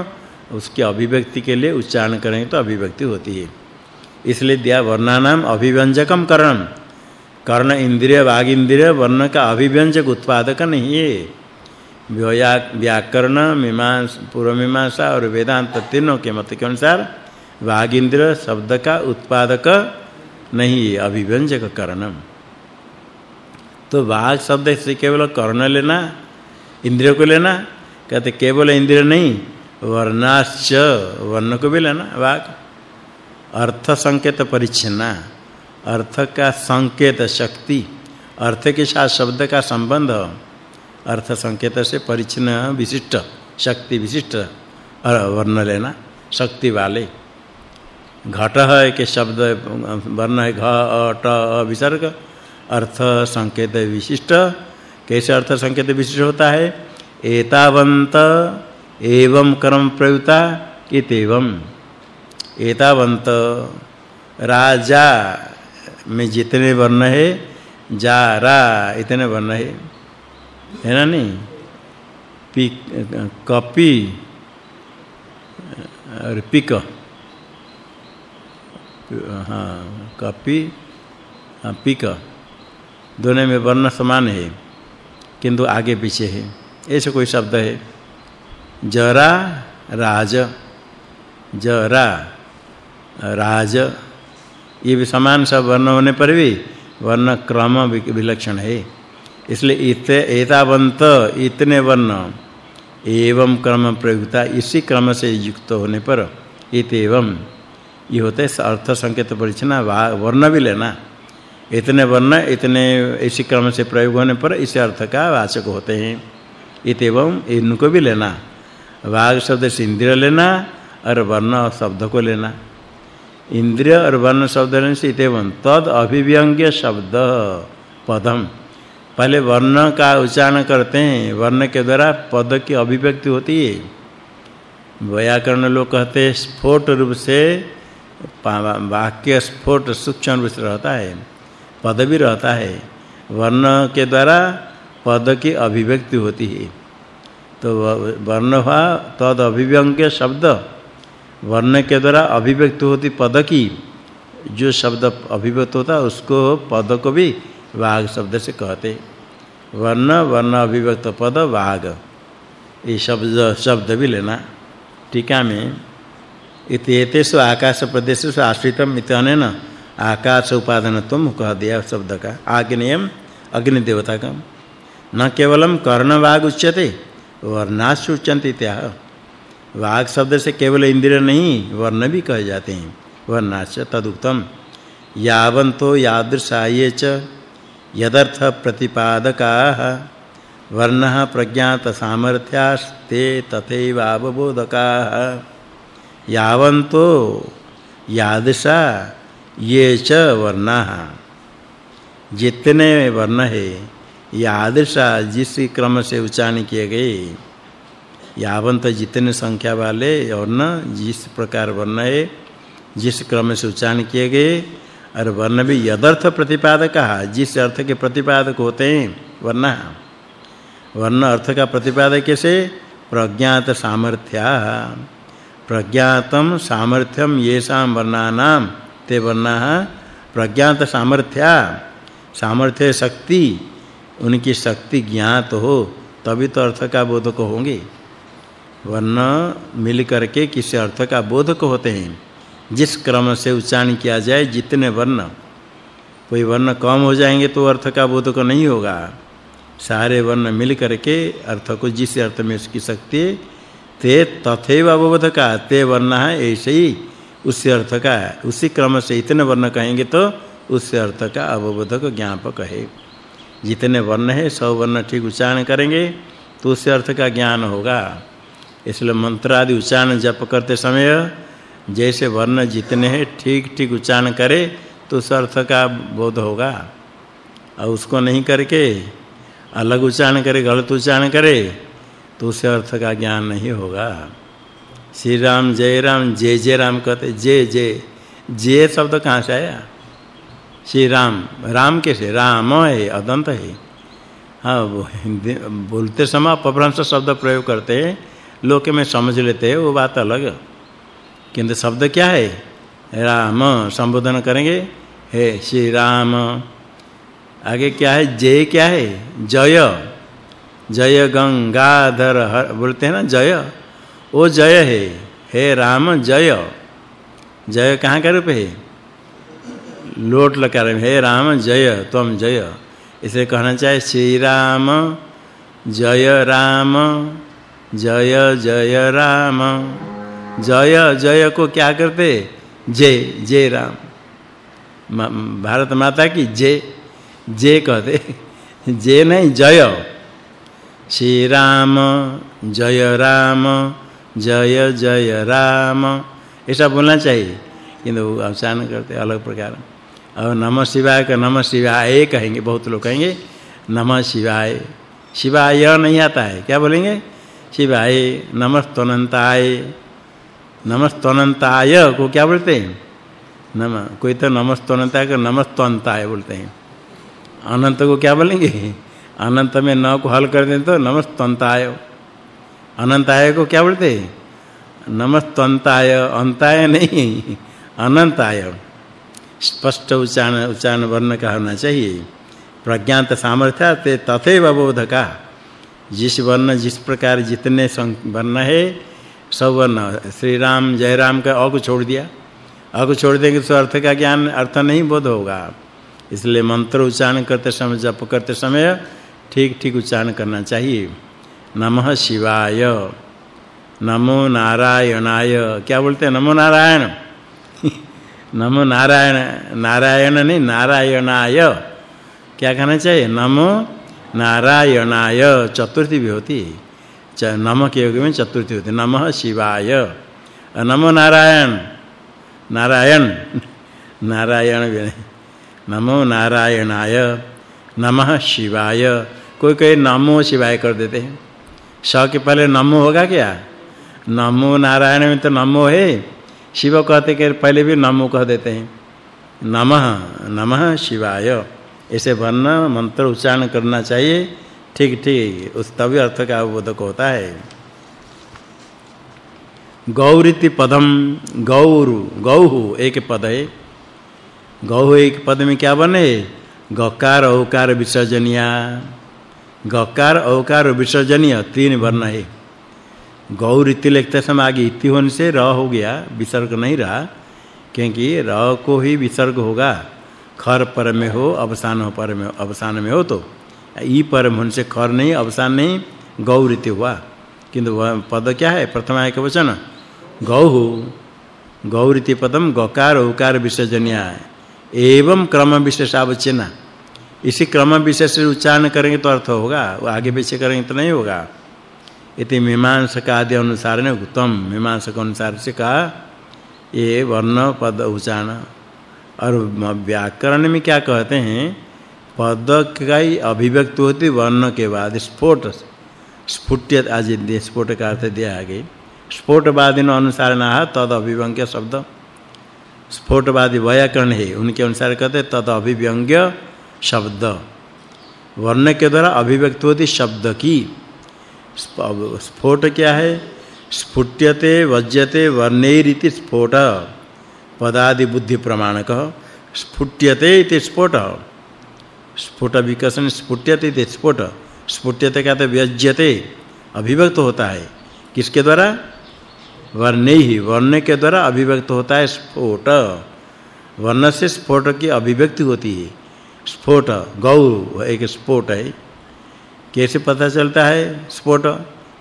उसकी अभिव्यक्ति के लिए उच्चारण करेंगे तो अभिव्यक्ति होती है। इसलिए दिया वर्णानाम अभिव्यंजकम करण कर्ण इंद्रिय वाग इंद्रिय वर्ण का अभिव्यंजक उत्पादक नहीं है व्याकरण मीमांस पूर्व मीमांसा और वेदांत तीनों के मत के अनुसार वाग इंद्रिय शब्द का उत्पादक नहीं है अभिव्यंजक करणम तो वाग शब्द से केवल कर्ण लेना इंद्रिय को लेना कहते केवल इंद्रिय नहीं वर्णाश्च वर्ण को भी लेना वाग अर्थ संकेत परिच्छिन्ना अर्थ का संकेत शक्ति, अर्थ के साथ शब्द का संबंध, अर्थ संकेत से परिचिन्न विशिष्ट, शक्ति विशिष्ट वर्ण लेना, शक्ति वाले। घट है के शब्द, वर्ण है घ, अ विसर्ग, अर्थ संकेत विशिष्ट। कैसे अर्थ संकेत विशिष्ट होता है? एतावंत एवं कर्म प्रयुक्ता इतेवम एतावंत राजा में जितने वर्ण है जा रा, इतने वर्ण है है ना नहीं? पी, कपी, और पिक। हाँ कपी हाँ पिक। दोनों में वर्ण समान है, किंतु आगे पीछे है। ऐसे कोई शब्द है। जरा, राज। जरा, राज। ये भी समान सब वर्ण होने पर भी वर्ण क्रम विलक्षण है। इसलिए इत एतावंत इतने वर्ण, एवं क्रम प्रयुक्ता, इसी क्रम से युक्त होने पर इत एवं ये होते अर्थ संकेत परिचना वर्ण भी लेना। इतने वर्ण, इतने, इसी क्रम से प्रयोग होने पर इस अर्थ का वाचक होते हैं। इत एवं इनको भी लेना। वाग शब्द से इंद्रिय लेना, और वर्ण शब्द को लेना। इंद्रिय और वर्ण शब्द लेने से इतवन तद अभिव्यंग्य शब्द, पदम। पहले वर्ण का उच्चारण करते हैं। वर्ण के द्वारा पद की अभिव्यक्ति होती है। व्याकरण लोग कहते हैं, स्फोट रूप से वाक्य स्फोट सूक्ष्म रूप से रहता है। पद भी रहता है। वर्ण के द्वारा पद की अभिव्यक्ति होती है। तो वर्ण हुआ तद अभिव्यंग्य शब्द। वर्ण के द्वारा अभिव्यक्त होती पद की जो शब्द अभिव्यक्त होता उसको पद को भी वाग शब्द से कहते। वर्ण वर्ण अभिव्यक्त पद, वाग। ये शब्द शब्द भी लेना। टीका में इतेतेषु आकाश प्रदेशेषु आश्रितम इतनेन आकाश उपादानत्वम कह दिया शब्द का। आग्नेयम अग्नि देवता का न केवलम कर्ण वाग उच्यते, वर्णाश्च उच्यन्ते त्याह वाग शब्द से केवल इंद्रिय नहीं, वर्ण भी कहे जाते हैं। वर्णाच तदुक्तम। यावंतो यादृशाये च। यदर्थ प्रतिपादका। वर्ण प्रज्ञात सामर्थ्यास्ते तथैव अवबोधका। यावंतो यादृशा ये च वर्णा। जितने वर्ण है, यादृशा जिस क्रम से उच्चारण किए गए यावंत जितने संख्या वाले वर्ण जिस प्रकार वर्ण है, जिस क्रम से उच्चारण किए गए, और वर्ण भी यदर्थ प्रतिपादक कहा जिस अर्थ के प्रतिपादक होते हैं, वर्ण वर्ण अर्थ का प्रतिपादक कैसे? प्रज्ञात सामर्थ्या। प्रज्ञातम सामर्थ्यम येषां वर्णानां, ते वर्णा प्रज्ञात सामर्थ्या। सामर्थ्य शक्ति, उनकी शक्ति ज्ञात हो, तभी तो अर्थ का बोधक होंगे। वर्ण मिल करके किसी अर्थ का बोधक होते हैं। जिस क्रम से उच्चारण किया जाए, जितने वर्ण, कोई वर्ण कम हो जाएँगे तो अर्थ का बोधक नहीं होगा। सारे वर्ण मिल करके अर्थ को जिस अर्थ में उसकी शक्ति ते तथैव अवबोध का ते वर्ण है, ऐसे ही उस अर्थ का, उसी क्रम से इतने वर्ण कहेंगे तो उस अर्थ का अवबोधक ज्ञापक है। जितने वर्ण है सब वर्ण ठीक उच्चारण करेंगे तो उस अर्थ का ज्ञान होगा। इसलिए मंत्र आदि उच्चारण जप करते समय जैसे वर्ण जितने हैं, ठीक ठीक उच्चारण करे तो उस अर्थ का बोध होगा। और उसको नहीं करके, अलग उच्चारण करे, गलत उच्चारण करे तो उस अर्थ का ज्ञान नहीं होगा। श्री राम जय राम, जय जय राम कहते, जय जय। जय शब्द कहाँ से आया? श्री राम राम कैसे? राम है अदंत है। हाँ बोलते समय अपभ्रंश शब्द प्रयोग करते हैं। लोग में समझ लेते हैं, वो बात अलग किंतु शब्द क्या है? राम, संबोधन करेंगे। हे श्री राम आगे क्या है? जय क्या है? जय। जय गंगाधर हर, बोलते हैं ना, जय। वो जय है। हे राम, जय। जय कहाँ का रूप है? लोट लकार रहे हे। राम, जय, तुम जय। इसे कहना चाहिए श्री राम जय राम। जय जय राम। जय जय को क्या करते? जय जय राम। भारत माता की जय जय कहते। जय नहीं, जय। श्री राम, जय राम, जय जय राम। ऐसा बोलना चाहिए। किंतु अवसान करते, अलग प्रकार। और नमः शिवाय का नमः शिवाय कहेंगे, बहुत लोग कहेंगे, नमः शिवाय। शिवाय नहीं आता है। क्या बोलेंगे? शिवाय नमस्तनंताय नमस्तनंताय, को क्या बोलते हैं? नम, कोई तो नमस्तनंताय का नमस्तनताय बोलते हैं। अनंत को क्या बोलेंगे? अनंत में न को हल कर दें तो नमस्तनताय। अनंताय को क्या बोलते हैं? नमस्तनताय, अंताय नहीं, अनंताय। स्पष्ट उच्चारण उच्चारण वर्ण का होना चाहिए। प्रज्ञात सामर्थ्य ते तथैव बोधका। जिस वर्ण, जिस प्रकार जितने वर्ण है, सब वर्ण। श्री राम जय राम का अ को छोड़ दिया। अ को छोड़ देंगे तो अर्थ का ज्ञान, अर्थ नहीं बोध होगा। इसलिए मंत्र उच्चारण करते समय, जप करते समय ठीक ठीक उच्चारण करना चाहिए। नमः शिवाय। नमो नारायणाय। क्या बोलते हैं? नमो नारायण। नमो नारायण नारायण नहीं, नारायणाय। क्या कहना चाहिए? नमो नारायणाय चतुर्थी भी होती। है नम के योग में चतुर्थी होती। नमः शिवाय। नमो नारायण। नारायण। नारायण भी नमो नारायणाय। नमः शिवाय। कोई कोई नमो शिवाय कर देते हैं। स के पहले नमो होगा क्या? नमो नारायण में तो नमो है। शिव कहते के पहले भी नमो कह देते हैं। नमः नमः शिवाय। ऐसे वर्ण मंत्र उच्चारण करना चाहिए। ठीक ठीक, उस तभी अर्थ का अवबोधक होता है। गौरिति पदम, गौरु, गौहु, एक पद है। गौहु एक पद में क्या बने? गकार, औकार, विसर्जनिया। गकार, औकार, विसर्जनीय, तीन वर्ण है। गौरिति लिखते समय आगे इति होने से र हो गया, विसर्ग नहीं रहा, क्योंकि र को ही विसर्ग होगा। खर पर में हो, अवसान हो, पर में अवसान में हो तो ई पर में से खर नहीं, अवसान नहीं गौ गौरिति हुआ। किंतु वह पद क्या है? प्रथम एक वचन। गौहु, गौरिति पदम गकार उकार विसर्जनिया एवं क्रम विशेष विशेषावचना इसी क्रम विशेष से उच्चारण करेंगे तो अर्थ होगा। आगे पीछे करेंगे तो नहीं होगा। इति मीमांसक आदि अनुसार ने उत्तम मीमांसक अनुसार से कहा, ये वर्ण, पद, उच्चारण और व्याकरण में क्या कहते हैं? पद का ही अभिव्यक्ति होती, वर्ण के बाद स्फोट स्फुट्य आज स्फोट का अर्थ दिया आगे। स्फोटवादी अनुसार ना तद अभिव्यंग्य शब्द। स्फोटवादी व्याकरण है, उनके अनुसार कहते तद अभिव्यंग्य शब्द। वर्ण के द्वारा अभिव्यक्त होती शब्द की। स्फोट क्या है? स्फुट्यते, वज्यते, वर्णैरिति स्फोट। पदादि बुद्धि प्रमाणक स्फुट्यते इति स्फोट। स्फुट विकसन स्फुट्यते इति स्फोट। स्फुट्यते का तो व्यज्यते। अभिव्यक्त होता है। किसके द्वारा? वर्ण। ही वर्ण के द्वारा अभिव्यक्त होता है स्फोट। वर्ण से स्फोट की अभिव्यक्ति होती है। स्फोट, गौ एक स्फोट है। कैसे पता चलता है स्फोट?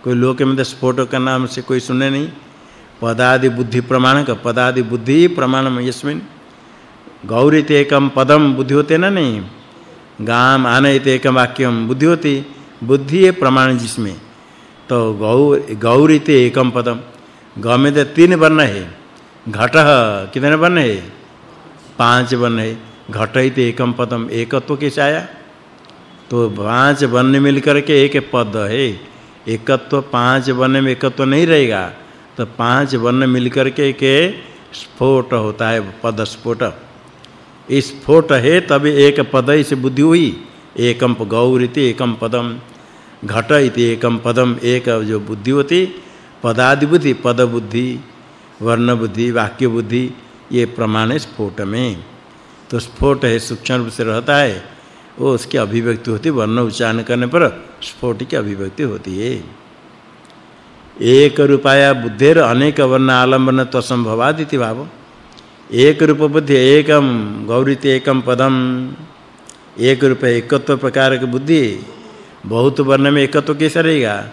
कोई लोक में स्फोट का नाम से कोई सुने नहीं। पदादि बुद्धि प्रमाण का पदादि बुद्धि प्रमाणम यस्मिन। गौरित एकम पदम बुद्धि होते ना नहीं। गाम आनयत एकम वाक्यम बुद्धि होती। बुद्धि ये प्रमाण जिसमें। तो गौ गौरित एकम पदम। गौ में तो तीन वर्ण है। घट कितने वर्ण है? पाँच वर्ण है। घट ही तो एकम पदम। एकत्व कैसे आया? तो पाँच वर्ण मिलकर के एक पद है। एकत्व पाँच वर्ण में एकत्व नहीं रहेगा। तो पाँच वर्ण मिलकर के के स्फोट होता है पद स्फोट। इस स्फोट है तभी एक पद से बुद्धि हुई। एकम गौरिति एकम पदम। घट इति एकम पदम। एक जो बुद्धि होती पदादि बुद्धि पद बुद्धि वर्ण बुद्धि वाक्य बुद्धि ये प्रमाण है स्फोट में। तो स्फोट है, सूक्ष्म रूप से रहता है। वो उसकी अभिव्यक्ति होती, वर्ण उच्चारण करने पर स्फोट की अभिव्यक्ति होती है। एक रूपाया बुद्धेर अनेक वर्ण आलंबन तो संभवादिति भाव। एक रूप बुद्धि एकम गौरित एकम पदम एक रूप एकत्व प्रकार की बुद्धि, बहुत वर्ण में एकत्व कैसे रहेगा?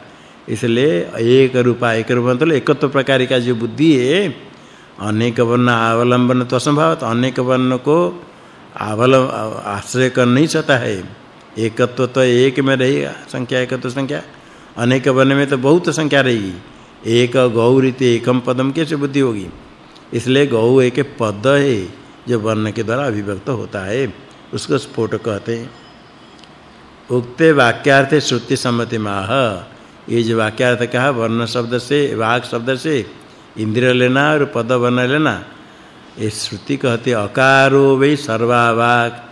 इसलिए एक रूपा, एक रूप मतलब एकत्व प्रकार का जो बुद्धि है, अनेक वर्ण अवलंबन तो असंभव तो अनेक वर्ण को अवलंब आश्रय कर नहीं सकता है। एकत्व तो एक में रहेगा, संख्या एकत्व संख्या। अनेक वर्ण में तो बहुत संख्या रहेगी एक गौरित एकम पदम, कैसे बुद्धि होगी? इसलिए गौ एक पद है, जो वर्ण के द्वारा अभिव्यक्त होता है। उसको स्फोट कहते हैं। उक्ते वाक्यार्थ श्रुति सम्मति माह। ये जो वाक्यार्थ कहा, वर्ण शब्द से, वाक शब्द से इंद्रिय लेना और पद वर्ण लेना, ये श्रुति कहते अकारो वै सर्वावाक,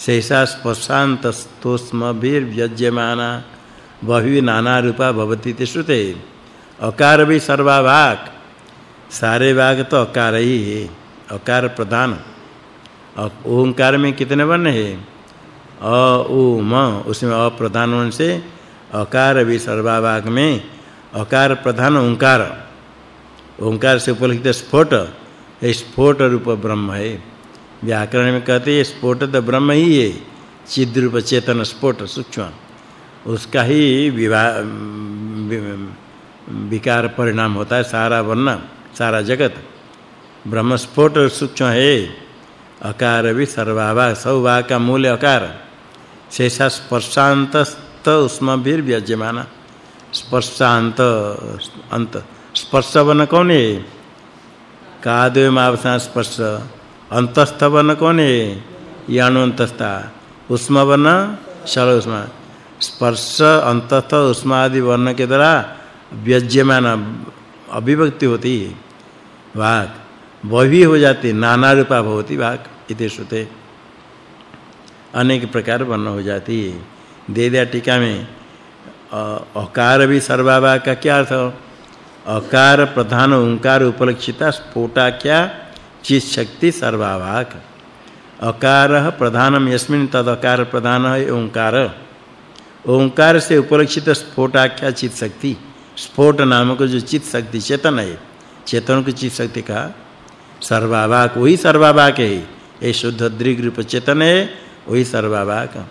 शेषा स्पर्शांत स्तोस्म भीर व्यज्यमाना बहु नाना रूपा भवति ते श्रुते। अकार वै सर्वावाक सारे वाग तो अकार ही है, अकार प्रधान। ओंकार में कितने वर्ण है? अ, उ, म, उसमें अप्रधान वर्ण से अकार भी सर्वावाग में अकार प्रधान ओंकार। ओंकार से उपलक्षित स्फोट स्फोट रूप ब्रह्म है। व्याकरण में कहते हैं, स्फोट तो ब्रह्म ही है। चिद रूप चेतन स्फोट सूक्ष्म। उसका ही विकार परिणाम होता है, सारा वर्ण सारा जगत। ब्रह्म स्फोट सूक्ष्म है। अकार भी सर्वाभा सौभा का मूल अकार। शेषा स्पर्शांत उसमें भी व्यज्यमान स्पर्शांत अंत। स्पर्श वन कौन है? कादव मावसा स्पर्श। अंतस्थ वन कौन है? यानुअंतस्था उष्म वन, शल उष्म। स्पर्श, अंतस्थ उष्म आदि वर्ण के द्वारा व्यज्यमान अभिव्यक्ति होती है वाक। वही हो जाती नाना रूपा भवती वाक, इति श्रुते। अनेक प्रकार वर्ण हो जाती है। दे दिया टीका में अकार भी सर्वावाक का क्या अर्थ अकार प्रधान ओंकार उपलक्षिता स्फोटा क्या? चित शक्ति सर्वावाक। अकार प्रधानम, यस्मिन तद अकार प्रधान, ओंकार। ओंकार से उपलक्षित स्फोटाख्या चित शक्ति। स्फोट नामक जो चित शक्ति चेतन है, चेतन की चित शक्ति का सर्वावाक, वही सर्वावाक है। ये शुद्ध दृग रूप चेतन है, वही सर्वावाक।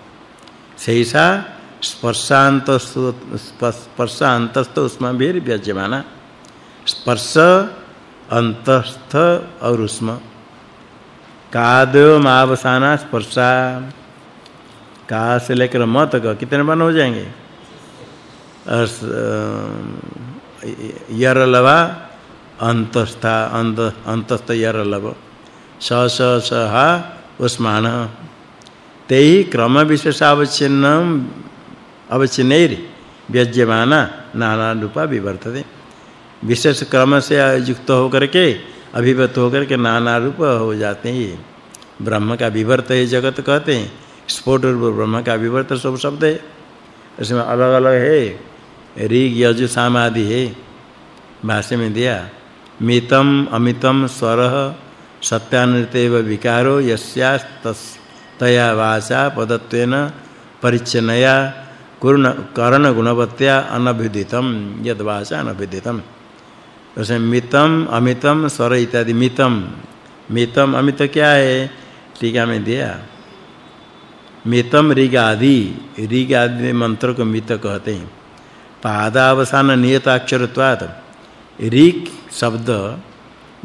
शेषा स्पर्शांत स्पर्शांतस्थ उसमें भी व्यज्यमाना स्पर्श, अंतस्थ और उसमें कादो मावसाना स्पर्शा। का से लेकर मत का कितने बन हो जाएँगे? यरलवा, अंतस्था अंत अंतस्थ यरलव। स स स, हा, उस्मान। तेहि क्रम विशेष अवचिन्न अवचिन्नैर व्यज्यमाना नाना रूपा विवर्तते। विशेष क्रम से युक्त होकर के, अभिव्यक्त होकर के नाना रूप हो जाते हैं ब्रह्म का विवर्त है जगत कहते हैं। स्फोट रूप ब्रह्म का विवर्त सब शब्द है इसमें अलग-अलग है ऋग यजु साम आदि है भाष्य में दिया मितम अमितम स्वरः सत्यानृतेव विकारो यस्यास्तया वाचा पदत्वेन परिच्छनया कुर्ण कर्ण गुणवत्या अनभिदितम यद वाचा अनभिदितम उसे मितम अमितम स्वर इत्यादि मितम मितम अमित क्या है टीका में दिया मितम ऋग आदि ऋग आदि मंत्र को मित कहते हैं। पादावसान नियताक्षरत्वात्। ऋग शब्द,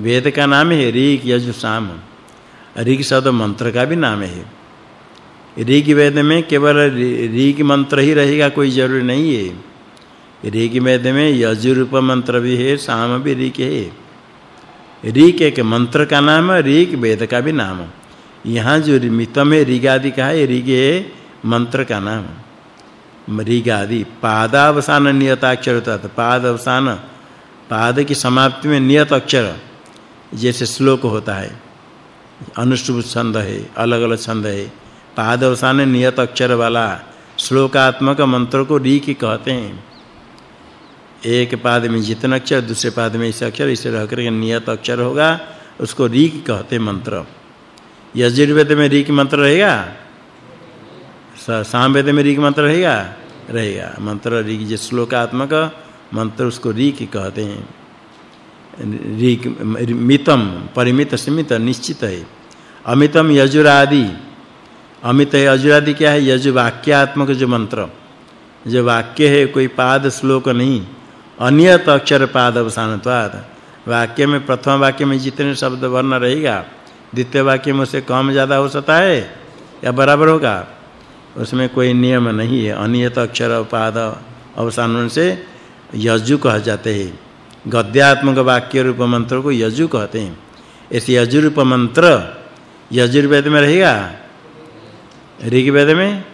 वेद का नाम है ऋग यजु साम। ऋग शब्द मंत्र का भी नाम है। ऋग वेद में केवल ऋग मंत्र ही रहेगा, कोई ज़रूरी नहीं है। ऋग वेद में यजुरूप मंत्र भी है, साम भी ऋग है। ऋग एक मंत्र का नाम है ऋग वेद का भी नाम। यहाँ जो मितम है ऋग आदि का है ऋग है मंत्र का नाम ऋग आदि पादावसान नियताक्षर होता था पाद अवसान पाद की समाप्ति में नियत अक्षर, जैसे श्लोक होता है। अनुष्टुप छंद है, अलग-अलग छंद है। पाद अवसान नियत अक्षर वाला श्लोकात्मक मंत्र को की कहते हैं। एक पाद में जितना अक्षर, दूसरे पाद में इस अक्षर, इसे रह करके नियत अक्षर होगा, उसको की कहते मंत्र। यजुर्वेद में री की मंत्र रहेगा? सामवेद में री की मंत्र रहेगा? रहेगा। मंत्र री जो श्लोकात्मक मंत्र उसको री की कहते हैं। री मितम, परिमित, सीमित, निश्चित है। अमितम यजुरादि। अमित यजुरादि क्या है? यजु वाक्यात्मक जो मंत्र। जो वाक्य है, कोई पाद, श्लोक नहीं। अनियत अक्षर पाद अवसानत्वाद वाक्य में, प्रथम वाक्य में जितने शब्द वर्ण रहेगा द्वितीय वाक्य में उससे कम ज़्यादा हो सकता है या बराबर होगा? उसमें कोई नियम नहीं है। अनियत, अक्षर पाद अवसान से यजु कह जाते हैं। गद्यात्मक वाक्य रूप मंत्र को यजु कहते हैं। ऐसे यजु रूप मंत्र यजुर्वेद में रहेगा? ऋग्वेद में?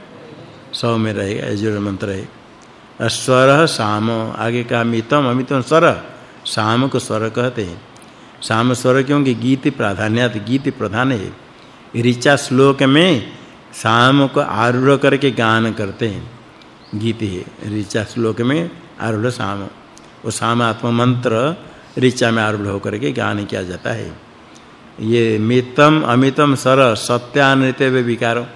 सौ में रहेगा। यजुर मंत्र है। स्वर, साम। आगे का मितम। अमितम स्वर, साम को स्वर कहते हैं। साम स्वर क्योंकि गीत प्राधान्यत गीत प्रधान है। ऋचा श्लोक में साम को आरूढ़ करके गान करते हैं। गीत है ऋचा श्लोक में आरूढ़ साम। वो साम आत्म मंत्र ऋचा में आरूढ़ होकर के गान किया जाता है। ये मितम, अमितम, सर, सत्यानृत्य विकार।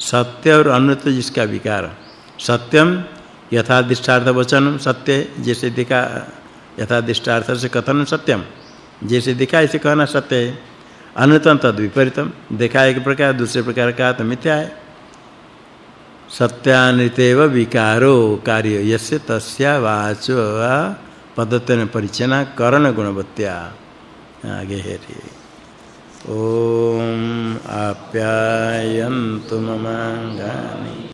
सत्य और अनृत जिसका विकार। सत्यम यथादिष्टार्थ वचन सत्य, जैसे दिखा यथादिष्टार्थ से कथन सत्यम। जैसे दिखा ऐसे कहना सत्य है। अनृतम तद विपरीतम। देखा एक प्रकार, दूसरे प्रकार का तो मिथ्या है। सत्यानृतेव विकारो कार्य यस्य तस्या वाचो पदत्वेन परिचना करण गुणवत्या। आगे है ॐ आप्यायन्तु ममाङ्गानि